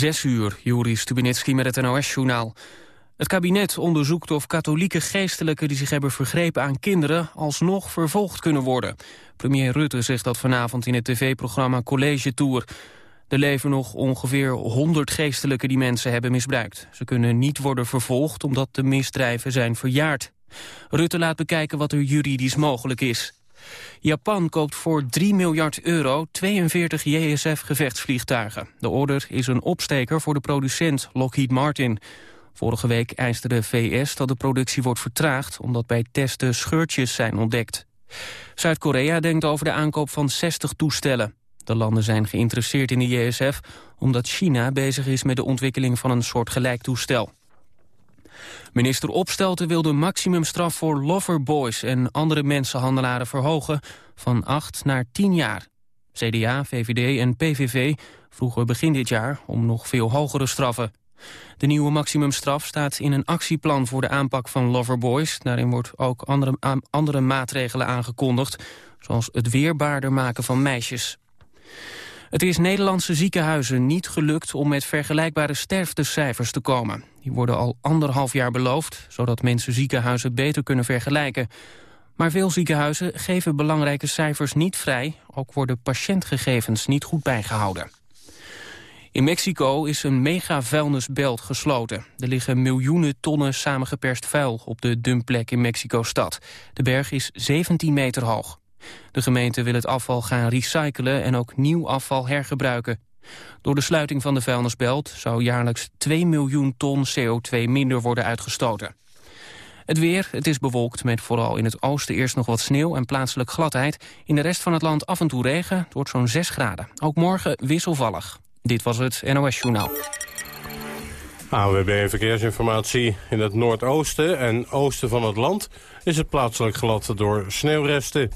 Zes uur, Juri Stubinitski met het NOS-journaal. Het kabinet onderzoekt of katholieke geestelijken die zich hebben vergrepen aan kinderen alsnog vervolgd kunnen worden. Premier Rutte zegt dat vanavond in het tv-programma College Tour. Er leven nog ongeveer 100 geestelijken die mensen hebben misbruikt. Ze kunnen niet worden vervolgd omdat de misdrijven zijn verjaard. Rutte laat bekijken wat er juridisch mogelijk is. Japan koopt voor 3 miljard euro 42 JSF-gevechtsvliegtuigen. De order is een opsteker voor de producent Lockheed Martin. Vorige week eiste de VS dat de productie wordt vertraagd... omdat bij testen scheurtjes zijn ontdekt. Zuid-Korea denkt over de aankoop van 60 toestellen. De landen zijn geïnteresseerd in de JSF... omdat China bezig is met de ontwikkeling van een soort gelijk toestel. Minister Opstelten wil de maximumstraf voor loverboys en andere mensenhandelaren verhogen van 8 naar 10 jaar. CDA, VVD en PVV vroegen begin dit jaar om nog veel hogere straffen. De nieuwe maximumstraf staat in een actieplan voor de aanpak van loverboys. Daarin wordt ook andere, andere maatregelen aangekondigd, zoals het weerbaarder maken van meisjes. Het is Nederlandse ziekenhuizen niet gelukt om met vergelijkbare sterftecijfers te komen. Die worden al anderhalf jaar beloofd, zodat mensen ziekenhuizen beter kunnen vergelijken. Maar veel ziekenhuizen geven belangrijke cijfers niet vrij. Ook worden patiëntgegevens niet goed bijgehouden. In Mexico is een mega-vuilnisbelt gesloten. Er liggen miljoenen tonnen samengeperst vuil op de dumpplek in Mexico-stad. De berg is 17 meter hoog. De gemeente wil het afval gaan recyclen en ook nieuw afval hergebruiken. Door de sluiting van de vuilnisbelt zou jaarlijks 2 miljoen ton CO2 minder worden uitgestoten. Het weer, het is bewolkt met vooral in het oosten eerst nog wat sneeuw en plaatselijk gladheid. In de rest van het land af en toe regen, het wordt zo'n 6 graden. Ook morgen wisselvallig. Dit was het NOS Journaal. AWB Verkeersinformatie. In het noordoosten en oosten van het land is het plaatselijk glad door sneeuwresten.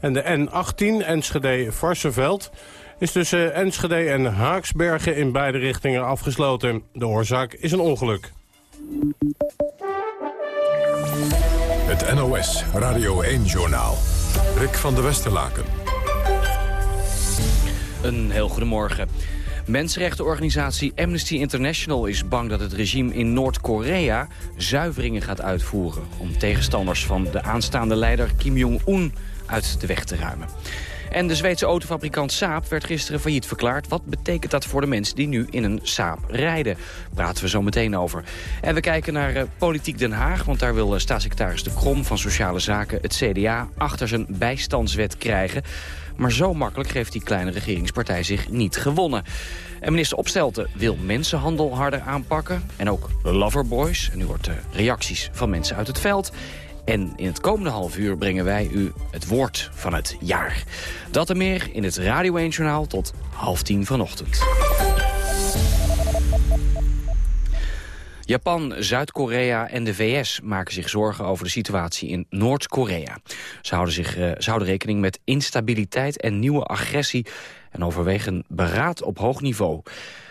En de N18 Enschede-Varsenveld is tussen Enschede en Haaksbergen in beide richtingen afgesloten. De oorzaak is een ongeluk. Het NOS Radio 1-journaal. Rick van der Westerlaken. Een heel goedemorgen. Mensenrechtenorganisatie Amnesty International is bang dat het regime in Noord-Korea zuiveringen gaat uitvoeren... om tegenstanders van de aanstaande leider Kim Jong-un uit de weg te ruimen. En de Zweedse autofabrikant Saab werd gisteren failliet verklaard. Wat betekent dat voor de mensen die nu in een Saab rijden? Praten we zo meteen over. En we kijken naar uh, Politiek Den Haag, want daar wil uh, staatssecretaris De Krom van Sociale Zaken het CDA achter zijn bijstandswet krijgen. Maar zo makkelijk geeft die kleine regeringspartij zich niet gewonnen. En minister Opstelten wil mensenhandel harder aanpakken. En ook loverboys. En nu wordt de reacties van mensen uit het veld. En in het komende half uur brengen wij u het woord van het jaar. Dat en meer in het Radio 1 Journaal tot half tien vanochtend. Japan, Zuid-Korea en de VS maken zich zorgen over de situatie in Noord-Korea. Ze, houden zich, uh, ze houden rekening met instabiliteit en nieuwe agressie... en overwegen beraad op hoog niveau.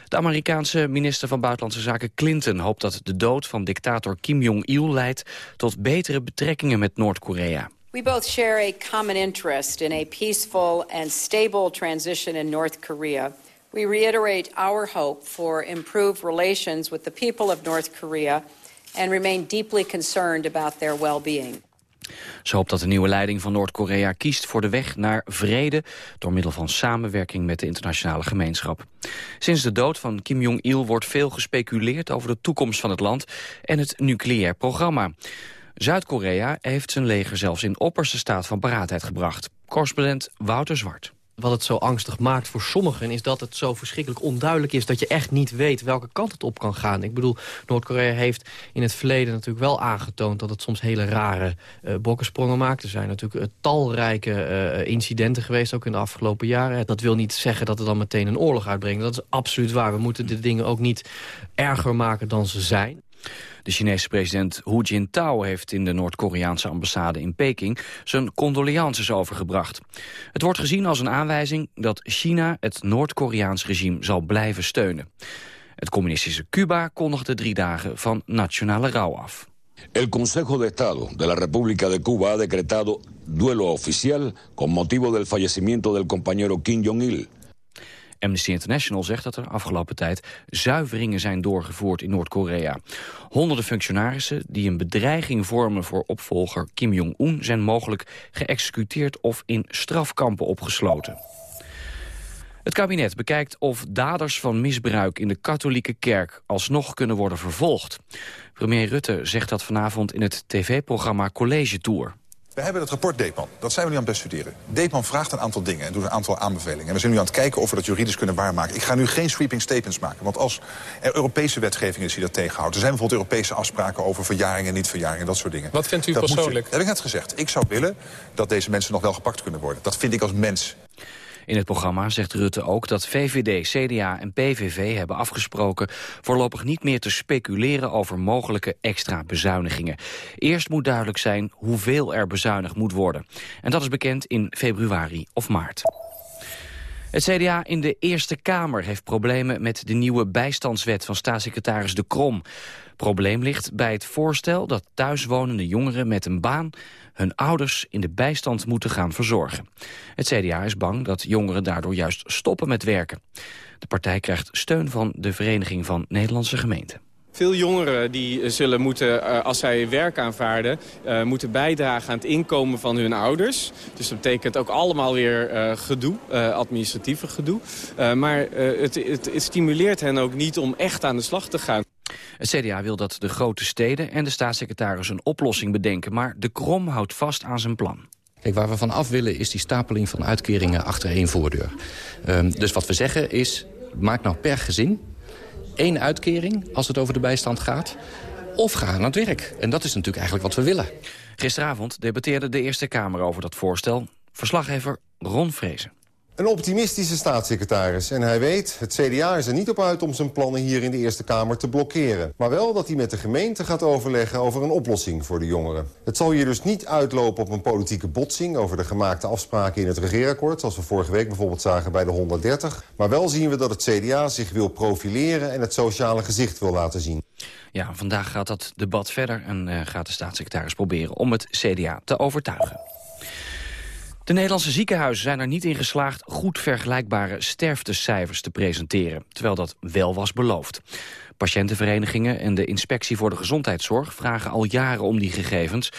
De Amerikaanse minister van Buitenlandse Zaken Clinton hoopt dat de dood van dictator Kim Jong-il leidt tot betere betrekkingen met Noord-Korea. We both share a common interest in a peaceful and stable transition in North Korea. We reiterate our hope for improved relations with the people of North Korea and remain deeply concerned about their well-being. Ze hoopt dat de nieuwe leiding van Noord-Korea kiest voor de weg naar vrede... door middel van samenwerking met de internationale gemeenschap. Sinds de dood van Kim Jong-il wordt veel gespeculeerd over de toekomst van het land... en het nucleair programma. Zuid-Korea heeft zijn leger zelfs in opperste staat van paraatheid gebracht. Correspondent Wouter Zwart wat het zo angstig maakt voor sommigen... is dat het zo verschrikkelijk onduidelijk is... dat je echt niet weet welke kant het op kan gaan. Ik bedoel, Noord-Korea heeft in het verleden natuurlijk wel aangetoond... dat het soms hele rare uh, bokkensprongen maakt. Er zijn natuurlijk uh, talrijke uh, incidenten geweest, ook in de afgelopen jaren. Dat wil niet zeggen dat het dan meteen een oorlog uitbrengt. Dat is absoluut waar. We moeten de dingen ook niet erger maken dan ze zijn. De Chinese president Hu Jintao heeft in de Noord-Koreaanse ambassade in Peking zijn condolences overgebracht. Het wordt gezien als een aanwijzing dat China het Noord-Koreaans regime zal blijven steunen. Het communistische Cuba kondigde drie dagen van nationale rouw af. El Consejo de Estado de la República de Cuba ha decretado duelo oficial con motivo del fallecimiento del compañero Kim Jong-il. Amnesty International zegt dat er afgelopen tijd zuiveringen zijn doorgevoerd in Noord-Korea. Honderden functionarissen die een bedreiging vormen voor opvolger Kim Jong-un zijn mogelijk geëxecuteerd of in strafkampen opgesloten. Het kabinet bekijkt of daders van misbruik in de katholieke kerk alsnog kunnen worden vervolgd. Premier Rutte zegt dat vanavond in het tv-programma College Tour. We hebben het rapport DEPAN. Dat zijn we nu aan het bestuderen. DEPAN vraagt een aantal dingen en doet een aantal aanbevelingen. En we zijn nu aan het kijken of we dat juridisch kunnen waarmaken. Ik ga nu geen sweeping statements maken. Want als er Europese wetgeving is die dat tegenhoudt... er zijn bijvoorbeeld Europese afspraken over verjaring en niet-verjaring... en dat soort dingen. Wat vindt u dat persoonlijk? dat heb ik net gezegd. Ik zou willen dat deze mensen nog wel gepakt kunnen worden. Dat vind ik als mens. In het programma zegt Rutte ook dat VVD, CDA en PVV hebben afgesproken voorlopig niet meer te speculeren over mogelijke extra bezuinigingen. Eerst moet duidelijk zijn hoeveel er bezuinigd moet worden. En dat is bekend in februari of maart. Het CDA in de Eerste Kamer heeft problemen met de nieuwe bijstandswet van staatssecretaris De Krom. Probleem ligt bij het voorstel dat thuiswonende jongeren met een baan hun ouders in de bijstand moeten gaan verzorgen. Het CDA is bang dat jongeren daardoor juist stoppen met werken. De partij krijgt steun van de Vereniging van Nederlandse Gemeenten. Veel jongeren die zullen moeten, eh, als zij werk aanvaarden, uh, moeten bijdragen aan het inkomen van hun ouders. Dus dat betekent ook allemaal weer uh, gedoe, administratieve gedoe. maar het, het stimuleert hen ook niet om echt aan de slag te gaan. Het CDA wil dat de grote steden en de staatssecretaris een oplossing bedenken... maar de Krom houdt vast aan zijn plan. Kijk, waar we van af willen is die stapeling van uitkeringen achter één voordeur. Um, dus wat we zeggen is, maak nou per gezin één uitkering als het over de bijstand gaat... of ga aan het werk. En dat is natuurlijk eigenlijk wat we willen. Gisteravond debatteerde de Eerste Kamer over dat voorstel. Verslaggever Ron Vrezen. Een optimistische staatssecretaris. En hij weet, het CDA is er niet op uit om zijn plannen hier in de Eerste Kamer te blokkeren. Maar wel dat hij met de gemeente gaat overleggen over een oplossing voor de jongeren. Het zal hier dus niet uitlopen op een politieke botsing over de gemaakte afspraken in het regeerakkoord. Zoals we vorige week bijvoorbeeld zagen bij de 130. Maar wel zien we dat het CDA zich wil profileren en het sociale gezicht wil laten zien. Ja, vandaag gaat dat debat verder en uh, gaat de staatssecretaris proberen om het CDA te overtuigen. De Nederlandse ziekenhuizen zijn er niet in geslaagd goed vergelijkbare sterftecijfers te presenteren, terwijl dat wel was beloofd. Patiëntenverenigingen en de Inspectie voor de Gezondheidszorg vragen al jaren om die gegevens,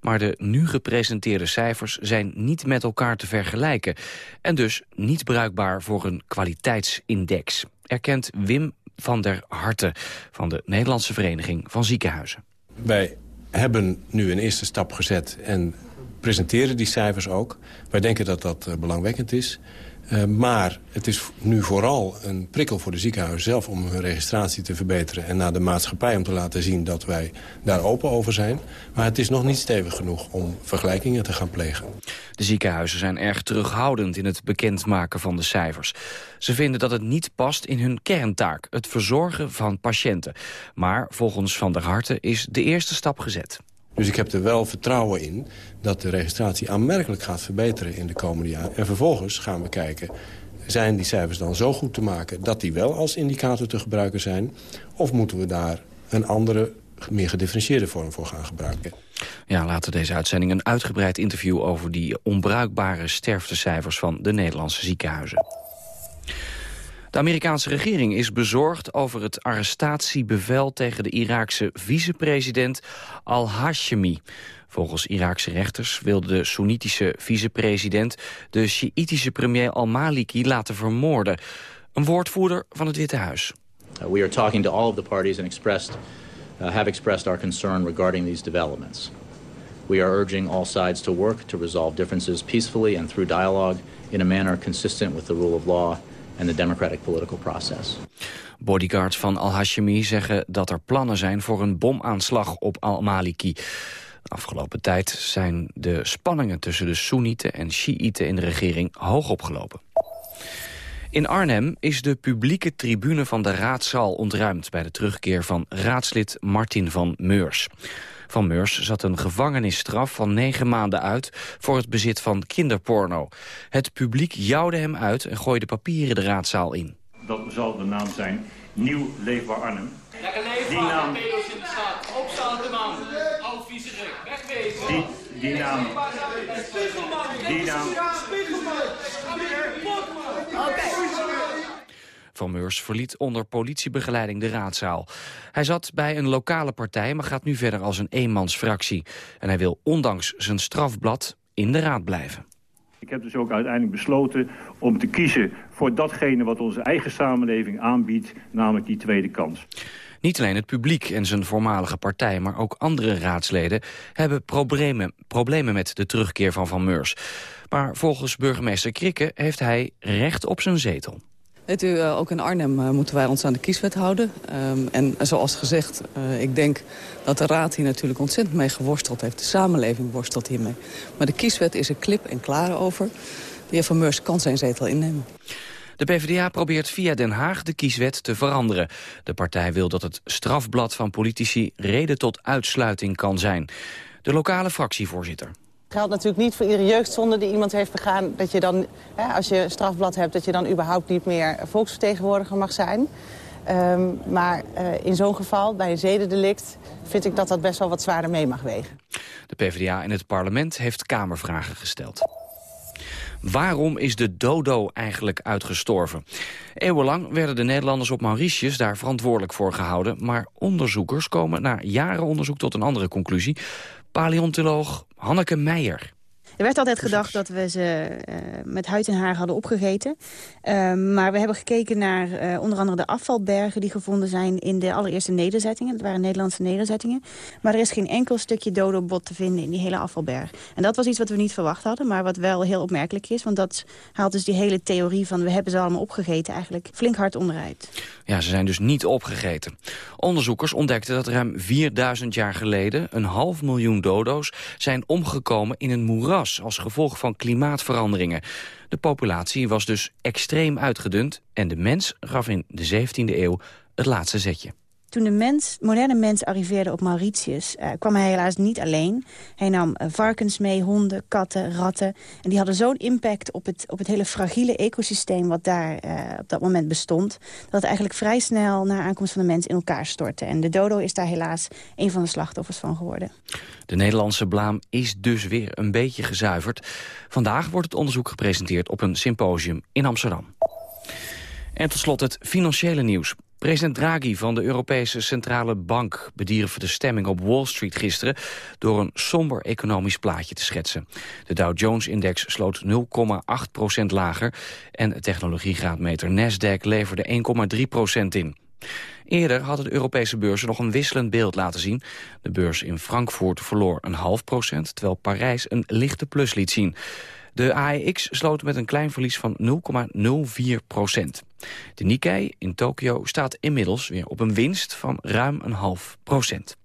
maar de nu gepresenteerde cijfers zijn niet met elkaar te vergelijken en dus niet bruikbaar voor een kwaliteitsindex, erkent Wim van der Harten van de Nederlandse Vereniging van Ziekenhuizen. Wij hebben nu een eerste stap gezet en presenteren die cijfers ook. Wij denken dat dat uh, belangwekkend is. Uh, maar het is nu vooral een prikkel voor de ziekenhuizen zelf... om hun registratie te verbeteren en naar de maatschappij om te laten zien... dat wij daar open over zijn. Maar het is nog niet stevig genoeg om vergelijkingen te gaan plegen. De ziekenhuizen zijn erg terughoudend in het bekendmaken van de cijfers. Ze vinden dat het niet past in hun kerntaak, het verzorgen van patiënten. Maar volgens Van der Harten is de eerste stap gezet. Dus ik heb er wel vertrouwen in dat de registratie aanmerkelijk gaat verbeteren in de komende jaren. En vervolgens gaan we kijken, zijn die cijfers dan zo goed te maken... dat die wel als indicator te gebruiken zijn? Of moeten we daar een andere, meer gedifferentieerde vorm voor gaan gebruiken? Ja, later deze uitzending een uitgebreid interview... over die onbruikbare sterftecijfers van de Nederlandse ziekenhuizen. De Amerikaanse regering is bezorgd over het arrestatiebevel tegen de Iraakse vicepresident al-Hashemi. Volgens Iraakse rechters wilde de Soenitische vicepresident de Sjiitische premier al-Maliki laten vermoorden. Een woordvoerder van het Witte Huis. Uh, we are talking to all of the parties and expressed, uh, have expressed our concern regarding these developments. We are urging all sides to work to resolve differences peacefully and through dialogue in a manner consistent with the rule of law and the democratic political process. Bodyguards van al-Hashemi zeggen dat er plannen zijn voor een bomaanslag op al-Maliki. Afgelopen tijd zijn de spanningen tussen de Soenieten en Shiiten in de regering hoog opgelopen. In Arnhem is de publieke tribune van de raadzaal ontruimd... bij de terugkeer van raadslid Martin van Meurs. Van Meurs zat een gevangenisstraf van negen maanden uit... voor het bezit van kinderporno. Het publiek jouwde hem uit en gooide papieren de raadzaal in. Dat zal de naam zijn Nieuw Leefbaar Arnhem. Lekker leven, die naam... pedo's in de stad. Opstaan de man. Oud viezerik, wegwezen. Die, die naam... Die naam... Oké. Van Meurs verliet onder politiebegeleiding de raadzaal. Hij zat bij een lokale partij, maar gaat nu verder als een eenmansfractie. En hij wil ondanks zijn strafblad in de raad blijven. Ik heb dus ook uiteindelijk besloten om te kiezen voor datgene wat onze eigen samenleving aanbiedt, namelijk die tweede kans. Niet alleen het publiek en zijn voormalige partij, maar ook andere raadsleden hebben problemen, problemen met de terugkeer van Van Meurs. Maar volgens burgemeester Krikke heeft hij recht op zijn zetel. Weet u, uh, ook in Arnhem uh, moeten wij ons aan de kieswet houden. Um, en zoals gezegd, uh, ik denk dat de Raad hier natuurlijk ontzettend mee geworsteld heeft. De samenleving worstelt hiermee. Maar de kieswet is er klip en klaar over. De heer Van Meurs kan zijn zetel innemen. De PvdA probeert via Den Haag de kieswet te veranderen. De partij wil dat het strafblad van politici reden tot uitsluiting kan zijn. De lokale fractievoorzitter geldt natuurlijk niet voor iedere jeugdzonde die iemand heeft begaan... dat je dan, hè, als je een strafblad hebt, dat je dan überhaupt niet meer volksvertegenwoordiger mag zijn. Um, maar uh, in zo'n geval, bij een zedendelict, vind ik dat dat best wel wat zwaarder mee mag wegen. De PvdA in het parlement heeft kamervragen gesteld. Waarom is de dodo eigenlijk uitgestorven? Eeuwenlang werden de Nederlanders op Mauritius daar verantwoordelijk voor gehouden... maar onderzoekers komen na jaren onderzoek tot een andere conclusie. Paleontoloog Hanneke Meijer. Er werd altijd gedacht dat we ze uh, met huid en haar hadden opgegeten. Uh, maar we hebben gekeken naar uh, onder andere de afvalbergen die gevonden zijn in de allereerste nederzettingen. Dat waren Nederlandse nederzettingen. Maar er is geen enkel stukje dodobot te vinden in die hele afvalberg. En dat was iets wat we niet verwacht hadden, maar wat wel heel opmerkelijk is. Want dat haalt dus die hele theorie van we hebben ze allemaal opgegeten eigenlijk flink hard onderuit. Ja, ze zijn dus niet opgegeten. Onderzoekers ontdekten dat ruim 4000 jaar geleden een half miljoen dodo's zijn omgekomen in een moeras als gevolg van klimaatveranderingen. De populatie was dus extreem uitgedund en de mens gaf in de 17e eeuw het laatste zetje. Toen de mens, moderne mens arriveerde op Mauritius, uh, kwam hij helaas niet alleen. Hij nam uh, varkens mee, honden, katten, ratten. En die hadden zo'n impact op het, op het hele fragiele ecosysteem... wat daar uh, op dat moment bestond... dat het eigenlijk vrij snel na aankomst van de mens in elkaar stortte. En de dodo is daar helaas een van de slachtoffers van geworden. De Nederlandse blaam is dus weer een beetje gezuiverd. Vandaag wordt het onderzoek gepresenteerd op een symposium in Amsterdam. En tot slot het financiële nieuws. President Draghi van de Europese Centrale Bank bedierf de stemming op Wall Street gisteren door een somber economisch plaatje te schetsen. De Dow Jones-index sloot 0,8% lager en de technologiegraadmeter Nasdaq leverde 1,3% in. Eerder hadden de Europese beurzen nog een wisselend beeld laten zien. De beurs in Frankfurt verloor een half procent, terwijl Parijs een lichte plus liet zien. De AEX sloot met een klein verlies van 0,04 procent. De Nikkei in Tokio staat inmiddels weer op een winst van ruim een half procent.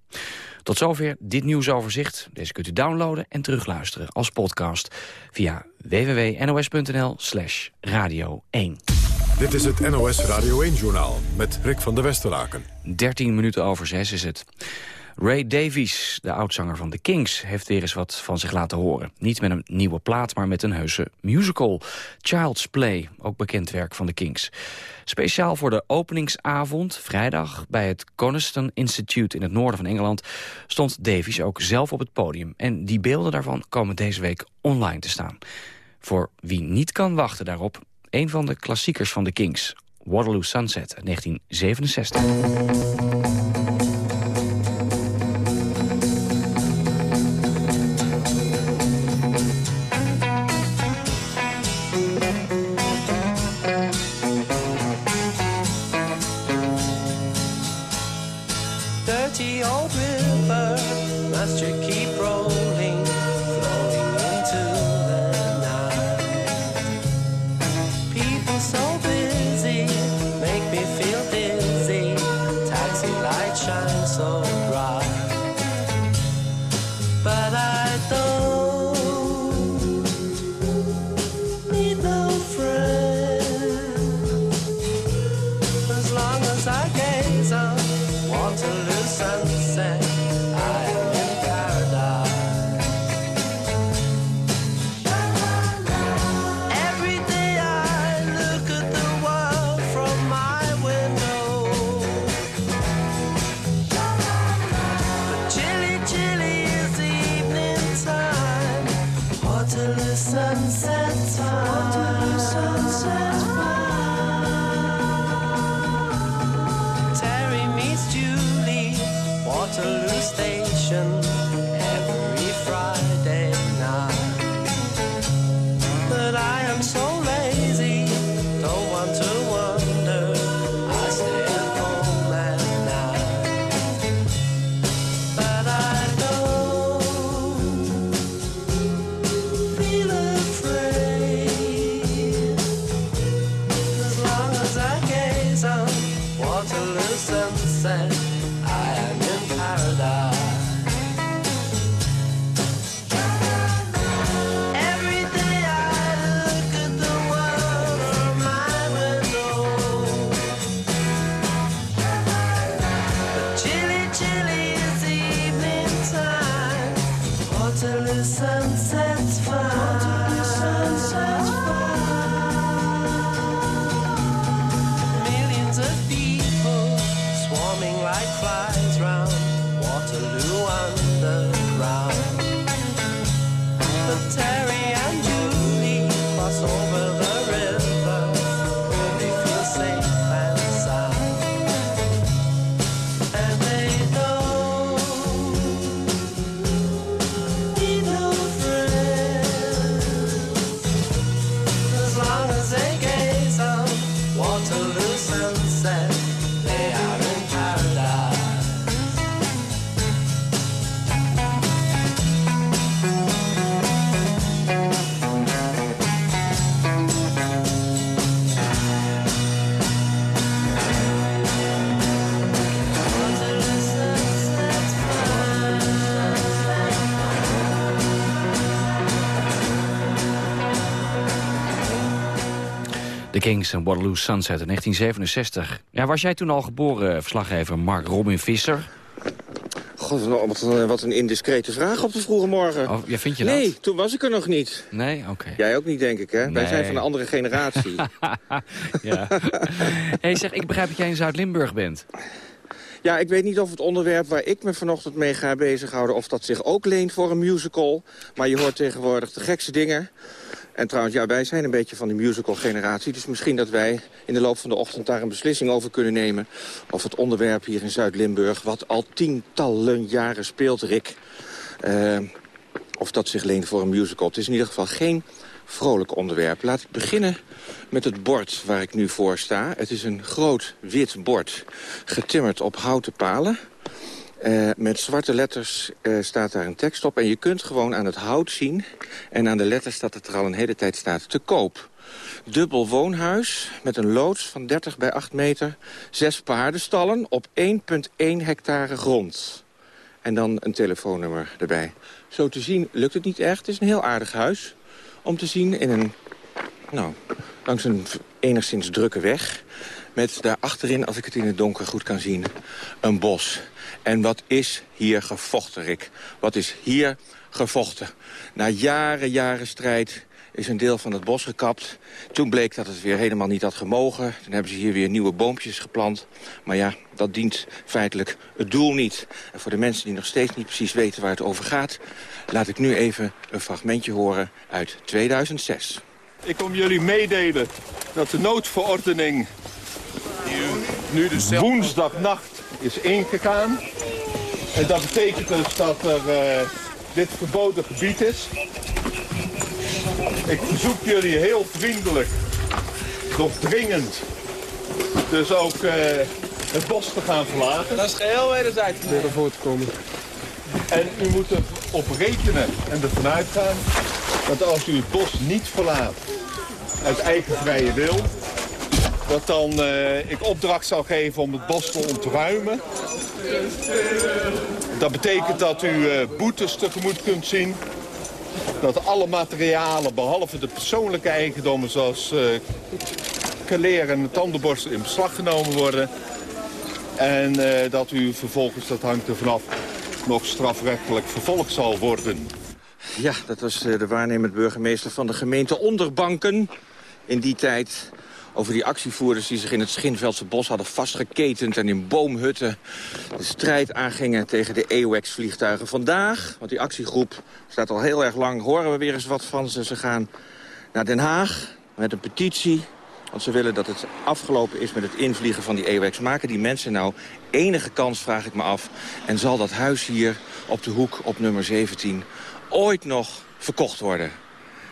Tot zover dit nieuwsoverzicht. Deze kunt u downloaden en terugluisteren als podcast via www.nos.nl slash radio 1. Dit is het NOS Radio 1-journaal met Rick van der Westeraken. 13 minuten over 6 is het. Ray Davies, de oudzanger van The Kings, heeft weer eens wat van zich laten horen. Niet met een nieuwe plaat, maar met een heuse musical. Child's Play, ook bekend werk van The Kings. Speciaal voor de openingsavond, vrijdag, bij het Coniston Institute in het noorden van Engeland, stond Davies ook zelf op het podium. En die beelden daarvan komen deze week online te staan. Voor wie niet kan wachten daarop, een van de klassiekers van The Kings, Waterloo Sunset 1967. The Kings en Waterloo Sunset in 1967. Ja, was jij toen al geboren, eh, verslaggever Mark Robin Visser? God, wat een, wat een indiscrete vraag op de vroege morgen. Oh, ja, vind je dat? Nee, toen was ik er nog niet. Nee? Oké. Jij ook niet, denk ik, hè? Wij zijn van een andere generatie. ja. hey, zeg, ik begrijp dat jij in Zuid-Limburg bent. Ja, ik weet niet of het onderwerp waar ik me vanochtend mee ga bezighouden... of dat zich ook leent voor een musical. Maar je hoort tegenwoordig de gekste dingen. En trouwens, ja, wij zijn een beetje van de musical-generatie. Dus misschien dat wij in de loop van de ochtend daar een beslissing over kunnen nemen... of het onderwerp hier in Zuid-Limburg, wat al tientallen jaren speelt, Rick... eh, of dat zich leent voor een musical. Het is in ieder geval geen vrolijk onderwerp. Laat ik beginnen met het bord waar ik nu voor sta. Het is een groot wit bord, getimmerd op houten palen. Eh, met zwarte letters eh, staat daar een tekst op. En je kunt gewoon aan het hout zien... en aan de letters dat het er al een hele tijd staat te koop. Dubbel woonhuis met een loods van 30 bij 8 meter. Zes paardenstallen op 1,1 hectare grond. En dan een telefoonnummer erbij. Zo te zien lukt het niet echt. Het is een heel aardig huis om te zien in een... Nou, langs een enigszins drukke weg. Met daarachterin, als ik het in het donker goed kan zien, een bos. En wat is hier gevochten, Rick? Wat is hier gevochten? Na jaren, jaren strijd is een deel van het bos gekapt. Toen bleek dat het weer helemaal niet had gemogen. Toen hebben ze hier weer nieuwe boompjes geplant. Maar ja, dat dient feitelijk het doel niet. En voor de mensen die nog steeds niet precies weten waar het over gaat... laat ik nu even een fragmentje horen uit 2006. Ik kom jullie meedelen dat de noodverordening nu dus woensdagnacht is ingegaan. En dat betekent dus dat er eh, dit verboden gebied is. Ik verzoek jullie heel vriendelijk, doch dringend, dus ook eh, het bos te gaan verlaten. Dat is geheel wederzijds. Weer voren te komen. En u moet erop rekenen en ervan uitgaan dat als u het bos niet verlaat uit eigen vrije wil, dat dan eh, ik opdracht zal geven om het bos te ontruimen. Dat betekent dat u eh, boetes tegemoet kunt zien. Dat alle materialen, behalve de persoonlijke eigendommen zoals eh kaleer en tandenborstel in beslag genomen worden. En dat u vervolgens, dat hangt er vanaf, nog strafrechtelijk vervolgd zal worden. Ja, dat was de waarnemend burgemeester van de gemeente Onderbanken in die tijd. Over die actievoerders die zich in het Schinveldse bos hadden vastgeketend... en in boomhutten de strijd aangingen tegen de AWACS-vliegtuigen. Vandaag, want die actiegroep staat al heel erg lang... horen we weer eens wat van ze. Ze gaan naar Den Haag met een petitie. Want ze willen dat het afgelopen is met het invliegen van die AWACS. Maken die mensen nou enige kans, vraag ik me af. En zal dat huis hier op de hoek op nummer 17 ooit nog verkocht worden?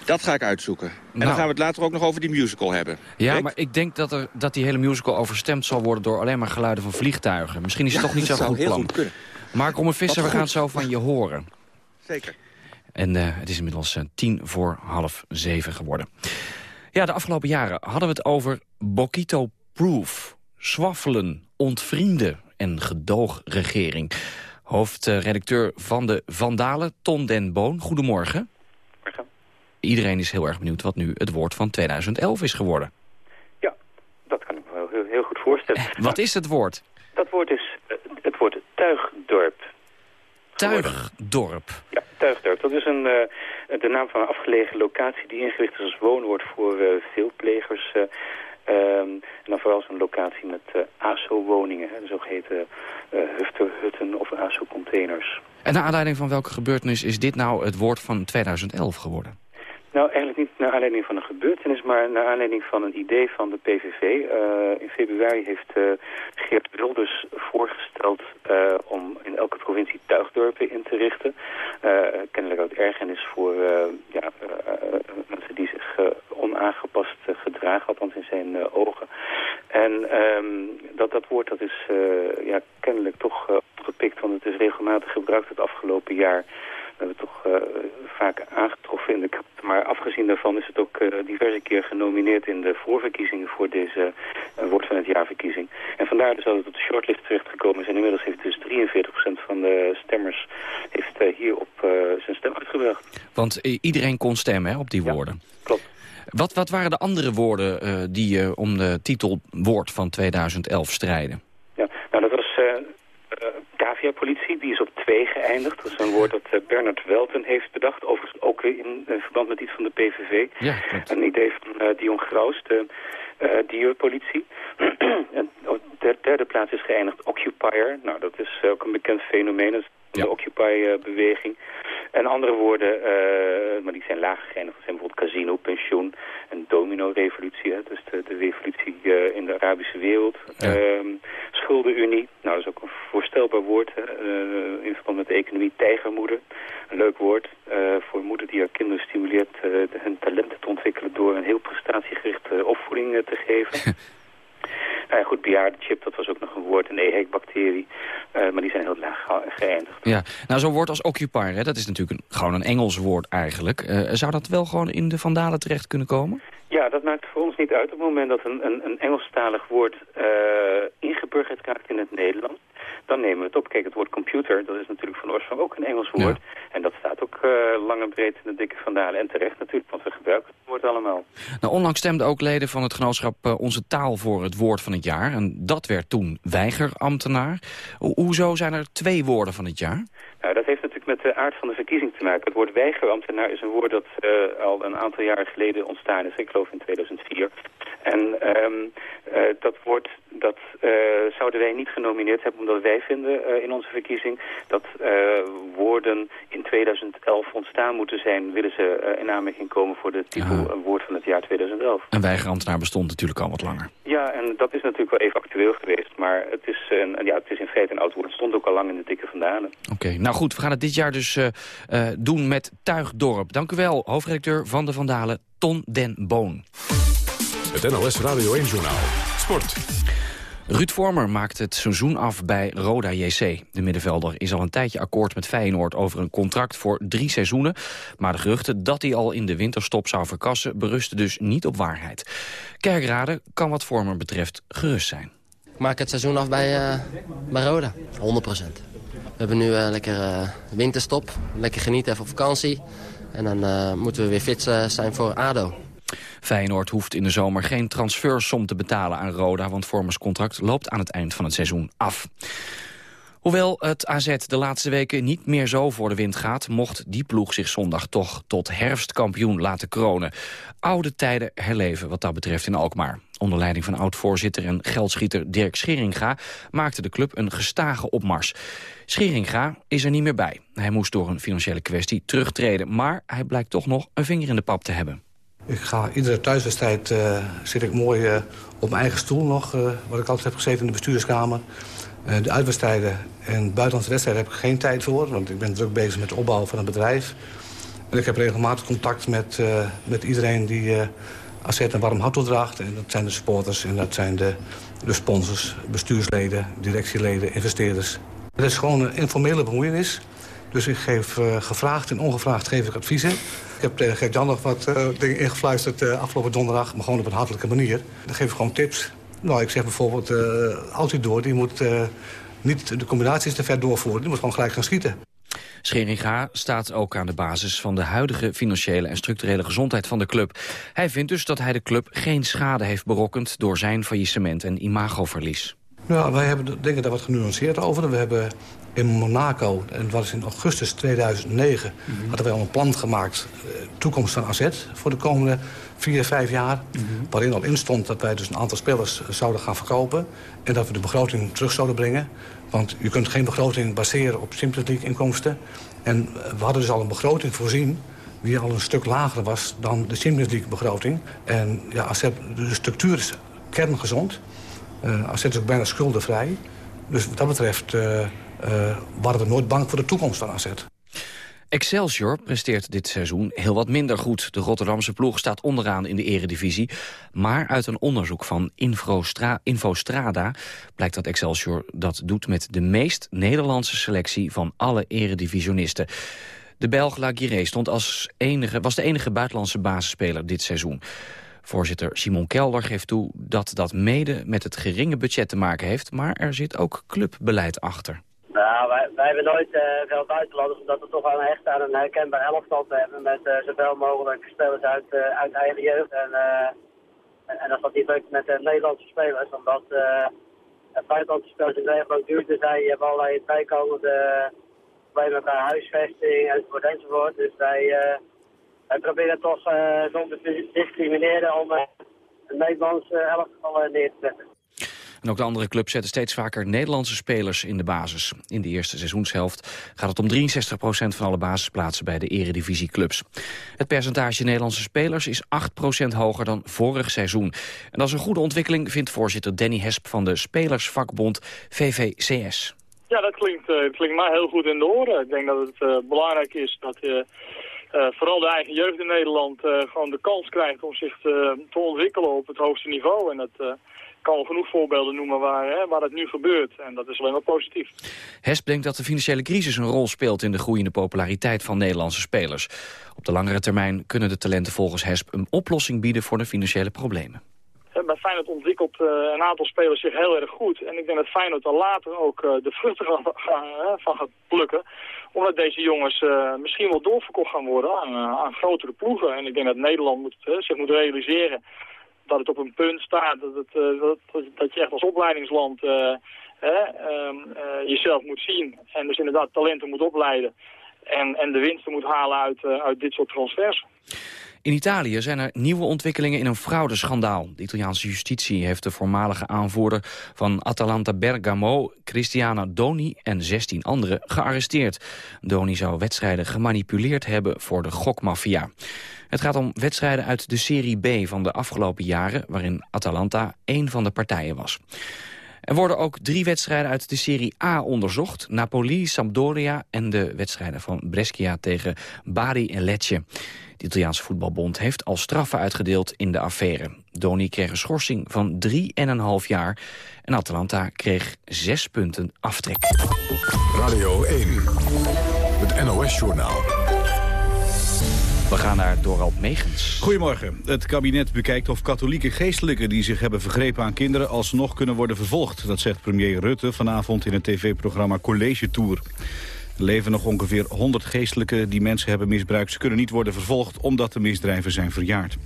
Dat ga ik uitzoeken. En Nou. dan gaan we het later ook nog over die musical hebben. Ja, Rick? maar ik denk dat, er, dat die hele musical overstemd zal worden... door alleen maar geluiden van vliegtuigen. Misschien is het Ja, toch niet zo'n zou goed plan. goed kunnen. Mark Romme Visser, Wat we gaan zo van je horen. Zeker. En eh, het is inmiddels eh, tien voor half zeven geworden. Ja, de afgelopen jaren hadden we het over Bokito Proof. Zwaffelen, ontvrienden en gedoogregering. Hoofdredacteur van de Vandalen, Ton den Boon. Goedemorgen. Iedereen is heel erg benieuwd wat nu het woord van 2011 is geworden. Dat kan ik me wel heel, heel goed voorstellen. Wat is het woord? Dat woord is eh, het woord tuigdorp. Tuigdorp. Ja, tuigdorp. Dat is een, eh, de naam van een afgelegen locatie die ingericht is als woonwoord voor eh veelplegers. eh, ehm, en dan vooral zo'n locatie met eh ASO-woningen, de zogeheten eh hufterhutten of ASO-containers. En naar aanleiding van welke gebeurtenis is dit nou het woord van 2011 geworden? Nou, eigenlijk niet naar aanleiding van een gebeurtenis, maar naar aanleiding van een idee van de PVV. Eh, in februari heeft eh, Geert Wilders voorgesteld eh, om in elke provincie tuigdorpen in te richten. Kennelijk uit ergernis voor ja, mensen die zich onaangepast gedragen, althans in zijn ogen. En ehm, dat, dat woord dat is ja, kennelijk toch opgepikt, want het is regelmatig gebruikt het afgelopen jaar. We hebben toch eh, vaak aangetroffen in de krant. Maar afgezien daarvan is het ook eh, diverse keer genomineerd in de voorverkiezingen voor deze eh, woord van het jaarverkiezing. En vandaar dus dat het op de shortlist terechtgekomen is. En inmiddels heeft dus 43% van de stemmers heeft, hierop zijn stem uitgebracht. Want iedereen kon stemmen hè, op die woorden. klopt. Wat, wat waren de andere woorden die om de titel woord van 2011 strijden? Ja, nou dat was eh cavia-politie, die is op twee geëindigd. Dat is een woord dat eh, Bernard Welten heeft bedacht, overigens ook in eh, verband met iets van de PVV. Ja, Een idee van Dion Graus, de dierpolitie. en op de derde plaats is geëindigd Occupier. Nou, dat is ook een bekend fenomeen, dat is de Occupy-beweging. En andere woorden, maar die zijn lager geëindigd, dat zijn bijvoorbeeld casino, pensioen en domino-revolutie. Dus de, de revolutie in de Arabische wereld. Ehm, schuldenunie, nou dat is ook een voorstelbaar woord hè, eh, in verband met de economie. Tijgermoeder, een leuk woord eh, voor een moeder die haar kinderen stimuleert eh, de- hun talenten te ontwikkelen door een heel prestatiegerichte opvoeding te geven. Nou ja, goed, bejaardenchip, dat was ook nog een woord, een EHEC-bacterie. eh, maar die zijn heel laag ge- geëindigd. Ja, nou zo'n woord als occupier, hè, dat is natuurlijk een, gewoon een Engels woord eigenlijk. Zou dat wel gewoon in de Vandalen terecht kunnen komen? Ja, dat maakt voor ons niet uit op het moment dat een, een, een Engelstalig woord eh ingeburgerd raakt in het Nederlands. Dan nemen we het op. Kijk, het woord computer, dat is natuurlijk van oorsprong ook een Engels woord. En dat staat ook eh, lang en breed in de dikke vandalen. En terecht natuurlijk, want we gebruiken het woord allemaal. Nou, onlangs stemden ook leden van het genootschap eh, Onze Taal voor het woord van het jaar. En dat werd toen weigerambtenaar. Ho- hoezo zijn er twee woorden van het jaar? Nou, dat heeft natuurlijk met de aard van de verkiezing te maken. Het woord weigerambtenaar is een woord dat eh, al een aantal jaren geleden ontstaan is. Ik geloof in 2004. En ehm, eh, dat woord dat eh, zouden wij niet genomineerd hebben, omdat wij vinden eh, in onze verkiezing dat woorden in 2011 ontstaan moeten zijn, willen ze in aanmerking komen voor de titel woord van het jaar 2011. Een weigerambtenaar bestond natuurlijk al wat langer. Ja, en dat is natuurlijk wel even actueel geweest, maar het is, een, ja, het is in feite een oud woord. Het stond ook al lang in de dikke vandalen. Oké, nou goed, we gaan het dit jaar dus doen met Tuigdorp. Dank u wel, hoofdredacteur van de Vandalen, Ton den Boon. Het NOS Radio 1-journaal. Sport. Ruud Vormer maakt het seizoen af bij Roda JC. De middenvelder is al een tijdje akkoord met Feyenoord over een contract voor drie seizoenen. Maar de geruchten dat hij al in de winterstop zou verkassen berusten dus niet op waarheid. Kerkrade kan wat Vormer betreft gerust zijn. Ik maak het seizoen af bij, eh, bij Roda, 100%. We hebben nu eh, lekker eh, winterstop, lekker genieten even op vakantie. En dan eh, moeten we weer fit zijn voor ADO. Feyenoord hoeft in de zomer geen transfersom te betalen aan Roda... want Vormers contract loopt aan het eind van het seizoen af. Hoewel het AZ de laatste weken niet meer zo voor de wind gaat... mocht die ploeg zich zondag toch tot herfstkampioen laten kronen. Oude tijden herleven wat dat betreft in Alkmaar. Onder leiding van oud-voorzitter en geldschieter Dirk Scheringa... maakte de club een gestage opmars. Scheringa is er niet meer bij. Hij moest door een financiële kwestie terugtreden... maar hij blijkt toch nog een vinger in de pap te hebben. Ik ga iedere thuiswedstrijd eh, zit ik mooi eh, op mijn eigen stoel nog, eh, wat ik altijd heb gezeten in de bestuurskamer. De uitwedstrijden en buitenlandse wedstrijden heb ik geen tijd voor, want ik ben druk bezig met de opbouw van het bedrijf. En ik heb regelmatig contact met, met iedereen die AZ een warm hart toedraagt. En dat zijn de supporters en dat zijn de, de sponsors, bestuursleden, directieleden, investeerders. Het is gewoon een informele bemoeienis. Dus ik geef gevraagd en ongevraagd geef ik adviezen. Ik heb tegen Gert-Jan nog wat eh, dingen ingefluisterd eh, afgelopen donderdag, maar gewoon op een hartelijke manier. Dan geef ik gewoon tips. Nou, ik zeg bijvoorbeeld, uh, Altidoor, die moet niet de combinaties te ver doorvoeren. Die moet gewoon gelijk gaan schieten. Scheringa staat ook aan de basis van de huidige financiële en structurele gezondheid van de club. Hij vindt dus dat hij de club geen schade heeft berokkend door zijn faillissement en imagoverlies. Nou, wij hebben ik daar wat genuanceerd over. We hebben in Monaco, en wat is in augustus 2009... Mhm. hadden wij al een plan gemaakt, uh, toekomst van AZ... voor de komende vier, vijf jaar. Mhm. Waarin al in stond dat wij dus een aantal spelers zouden gaan verkopen... en dat we de begroting terug zouden brengen. Want je kunt geen begroting baseren op Champions League inkomsten. En we hadden dus al een begroting voorzien die al een stuk lager was dan de Champions League begroting. En ja, AZ, de structuur is kerngezond. Uh, AZ is ook bijna schuldenvrij. Dus wat dat betreft uh, waren we nooit bang voor de toekomst van AZ. Excelsior presteert dit seizoen heel wat minder goed. De Rotterdamse ploeg staat onderaan in de eredivisie. Maar uit een onderzoek van Infostra Infostrada blijkt dat Excelsior dat doet met de meest Nederlandse selectie van alle eredivisionisten. De Belg Laguirre stond als enige, was de enige buitenlandse basisspeler dit seizoen. Voorzitter Simon Kelder geeft toe dat dat mede met het geringe budget te maken heeft... maar er zit ook clubbeleid achter. Nou, wij, hebben nooit uh, veel buitenlanders, omdat we toch wel een aan een herkenbaar elftal hebben met uh, zoveel mogelijk spelers uit, uh, uit eigen jeugd. En, en, en dat niet lukt met de Nederlandse spelers, omdat buitenlandse spelers in de regel ook duurder zijn. Je hebt allerlei bijkomende problemen bij huisvesting enzovoort enzovoort. Dus wij, wij proberen toch zonder te discrimineren om een Nederlandse elftal neer te zetten. En ook de andere clubs zetten steeds vaker Nederlandse spelers in de basis. In de eerste seizoenshelft gaat het om 63% van alle basisplaatsen bij de eredivisieclubs. Het percentage Nederlandse spelers is 8% hoger dan vorig seizoen. En dat is een goede ontwikkeling, vindt voorzitter Danny Hesp van de Spelersvakbond VVCS. Ja, dat klinkt, uh, klinkt mij heel goed in de oren. Ik denk dat het uh, belangrijk is dat je uh, vooral de eigen jeugd in Nederland gewoon de kans krijgt om zich te, te, ontwikkelen op het hoogste niveau. En dat kan wel genoeg voorbeelden noemen waar, hè, waar het nu gebeurt. En dat is alleen maar positief. Hesp denkt dat de financiële crisis een rol speelt... in de groeiende populariteit van Nederlandse spelers. Op de langere termijn kunnen de talenten volgens Hesp... een oplossing bieden voor de financiële problemen. Bij Feyenoord ontwikkelt uh, een aantal spelers zich heel erg goed. En ik denk dat Feyenoord dan later ook uh, de vruchten van, van gaat plukken. Omdat deze jongens misschien wel doorverkocht gaan worden aan, aan grotere ploegen. En ik denk dat Nederland moet, zich moet realiseren dat het op een punt staat dat, het, uh, dat, dat je echt als opleidingsland uh, jezelf moet zien. En dus inderdaad talenten moet opleiden. En, en de winsten moet halen uit, uit dit soort transfers. In Italië zijn er nieuwe ontwikkelingen in een fraudeschandaal. De Italiaanse justitie heeft de voormalige aanvoerder van Atalanta Bergamo, Cristiana Doni en 16 anderen gearresteerd. Doni zou wedstrijden gemanipuleerd hebben voor de gokmafia. Het gaat om wedstrijden uit de Serie B van de afgelopen jaren... waarin Atalanta één van de partijen was. Er worden ook drie wedstrijden uit de Serie A onderzocht. Napoli, Sampdoria en de wedstrijden van Brescia tegen Bari en Lecce. De Italiaanse voetbalbond heeft al straffen uitgedeeld in de affaire. Doni kreeg een schorsing van 3,5 jaar. En Atalanta kreeg zes punten aftrek. Radio 1, het NOS-journaal. We gaan naar Dorald Megens. Goedemorgen. Het kabinet bekijkt of katholieke geestelijken die zich hebben vergrepen aan kinderen alsnog kunnen worden vervolgd. Dat zegt premier Rutte vanavond in het tv-programma College Tour. Er leven nog ongeveer 100 geestelijken die mensen hebben misbruikt. Ze kunnen niet worden vervolgd omdat de misdrijven zijn verjaard.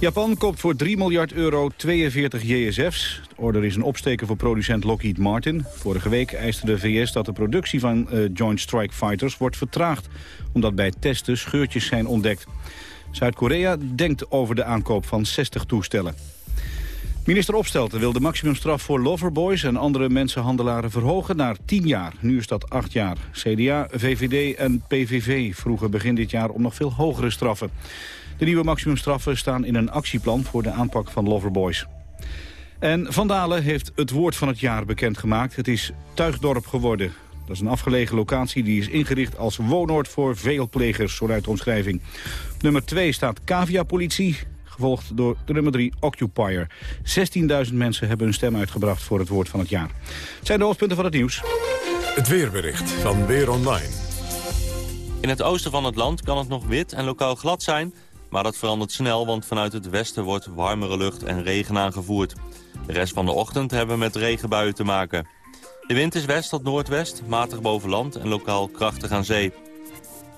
Japan koopt voor 3 miljard euro 42 JSF's. De order is een opsteken voor producent Lockheed Martin. Vorige week eiste de VS dat de productie van uh, Joint Strike Fighters wordt vertraagd... omdat bij testen scheurtjes zijn ontdekt. Zuid-Korea denkt over de aankoop van 60 toestellen. Minister Opstelten wil de maximumstraf voor loverboys en andere mensenhandelaren verhogen naar 10 jaar. Nu is dat 8 jaar. CDA, VVD en PVV vroegen begin dit jaar om nog veel hogere straffen. De nieuwe maximumstraffen staan in een actieplan voor de aanpak van loverboys. En Vandalen heeft het woord van het jaar bekendgemaakt. Het is Tuigdorp geworden. Dat is een afgelegen locatie die is ingericht als woonoord voor veelplegers, zo luidt de omschrijving. nummer 2 staat Cavia-politie, gevolgd door de nummer 3 Occupier. 16.000 mensen hebben hun stem uitgebracht voor het woord van het jaar. Het zijn de hoofdpunten van het nieuws. Het weerbericht van Weer Online. In het oosten van het land kan het nog wit en lokaal glad zijn... Maar dat verandert snel, want vanuit het westen wordt warmere lucht en regen aangevoerd. De rest van de ochtend hebben we met regenbuien te maken. De wind is west tot noordwest, matig boven land en lokaal krachtig aan zee.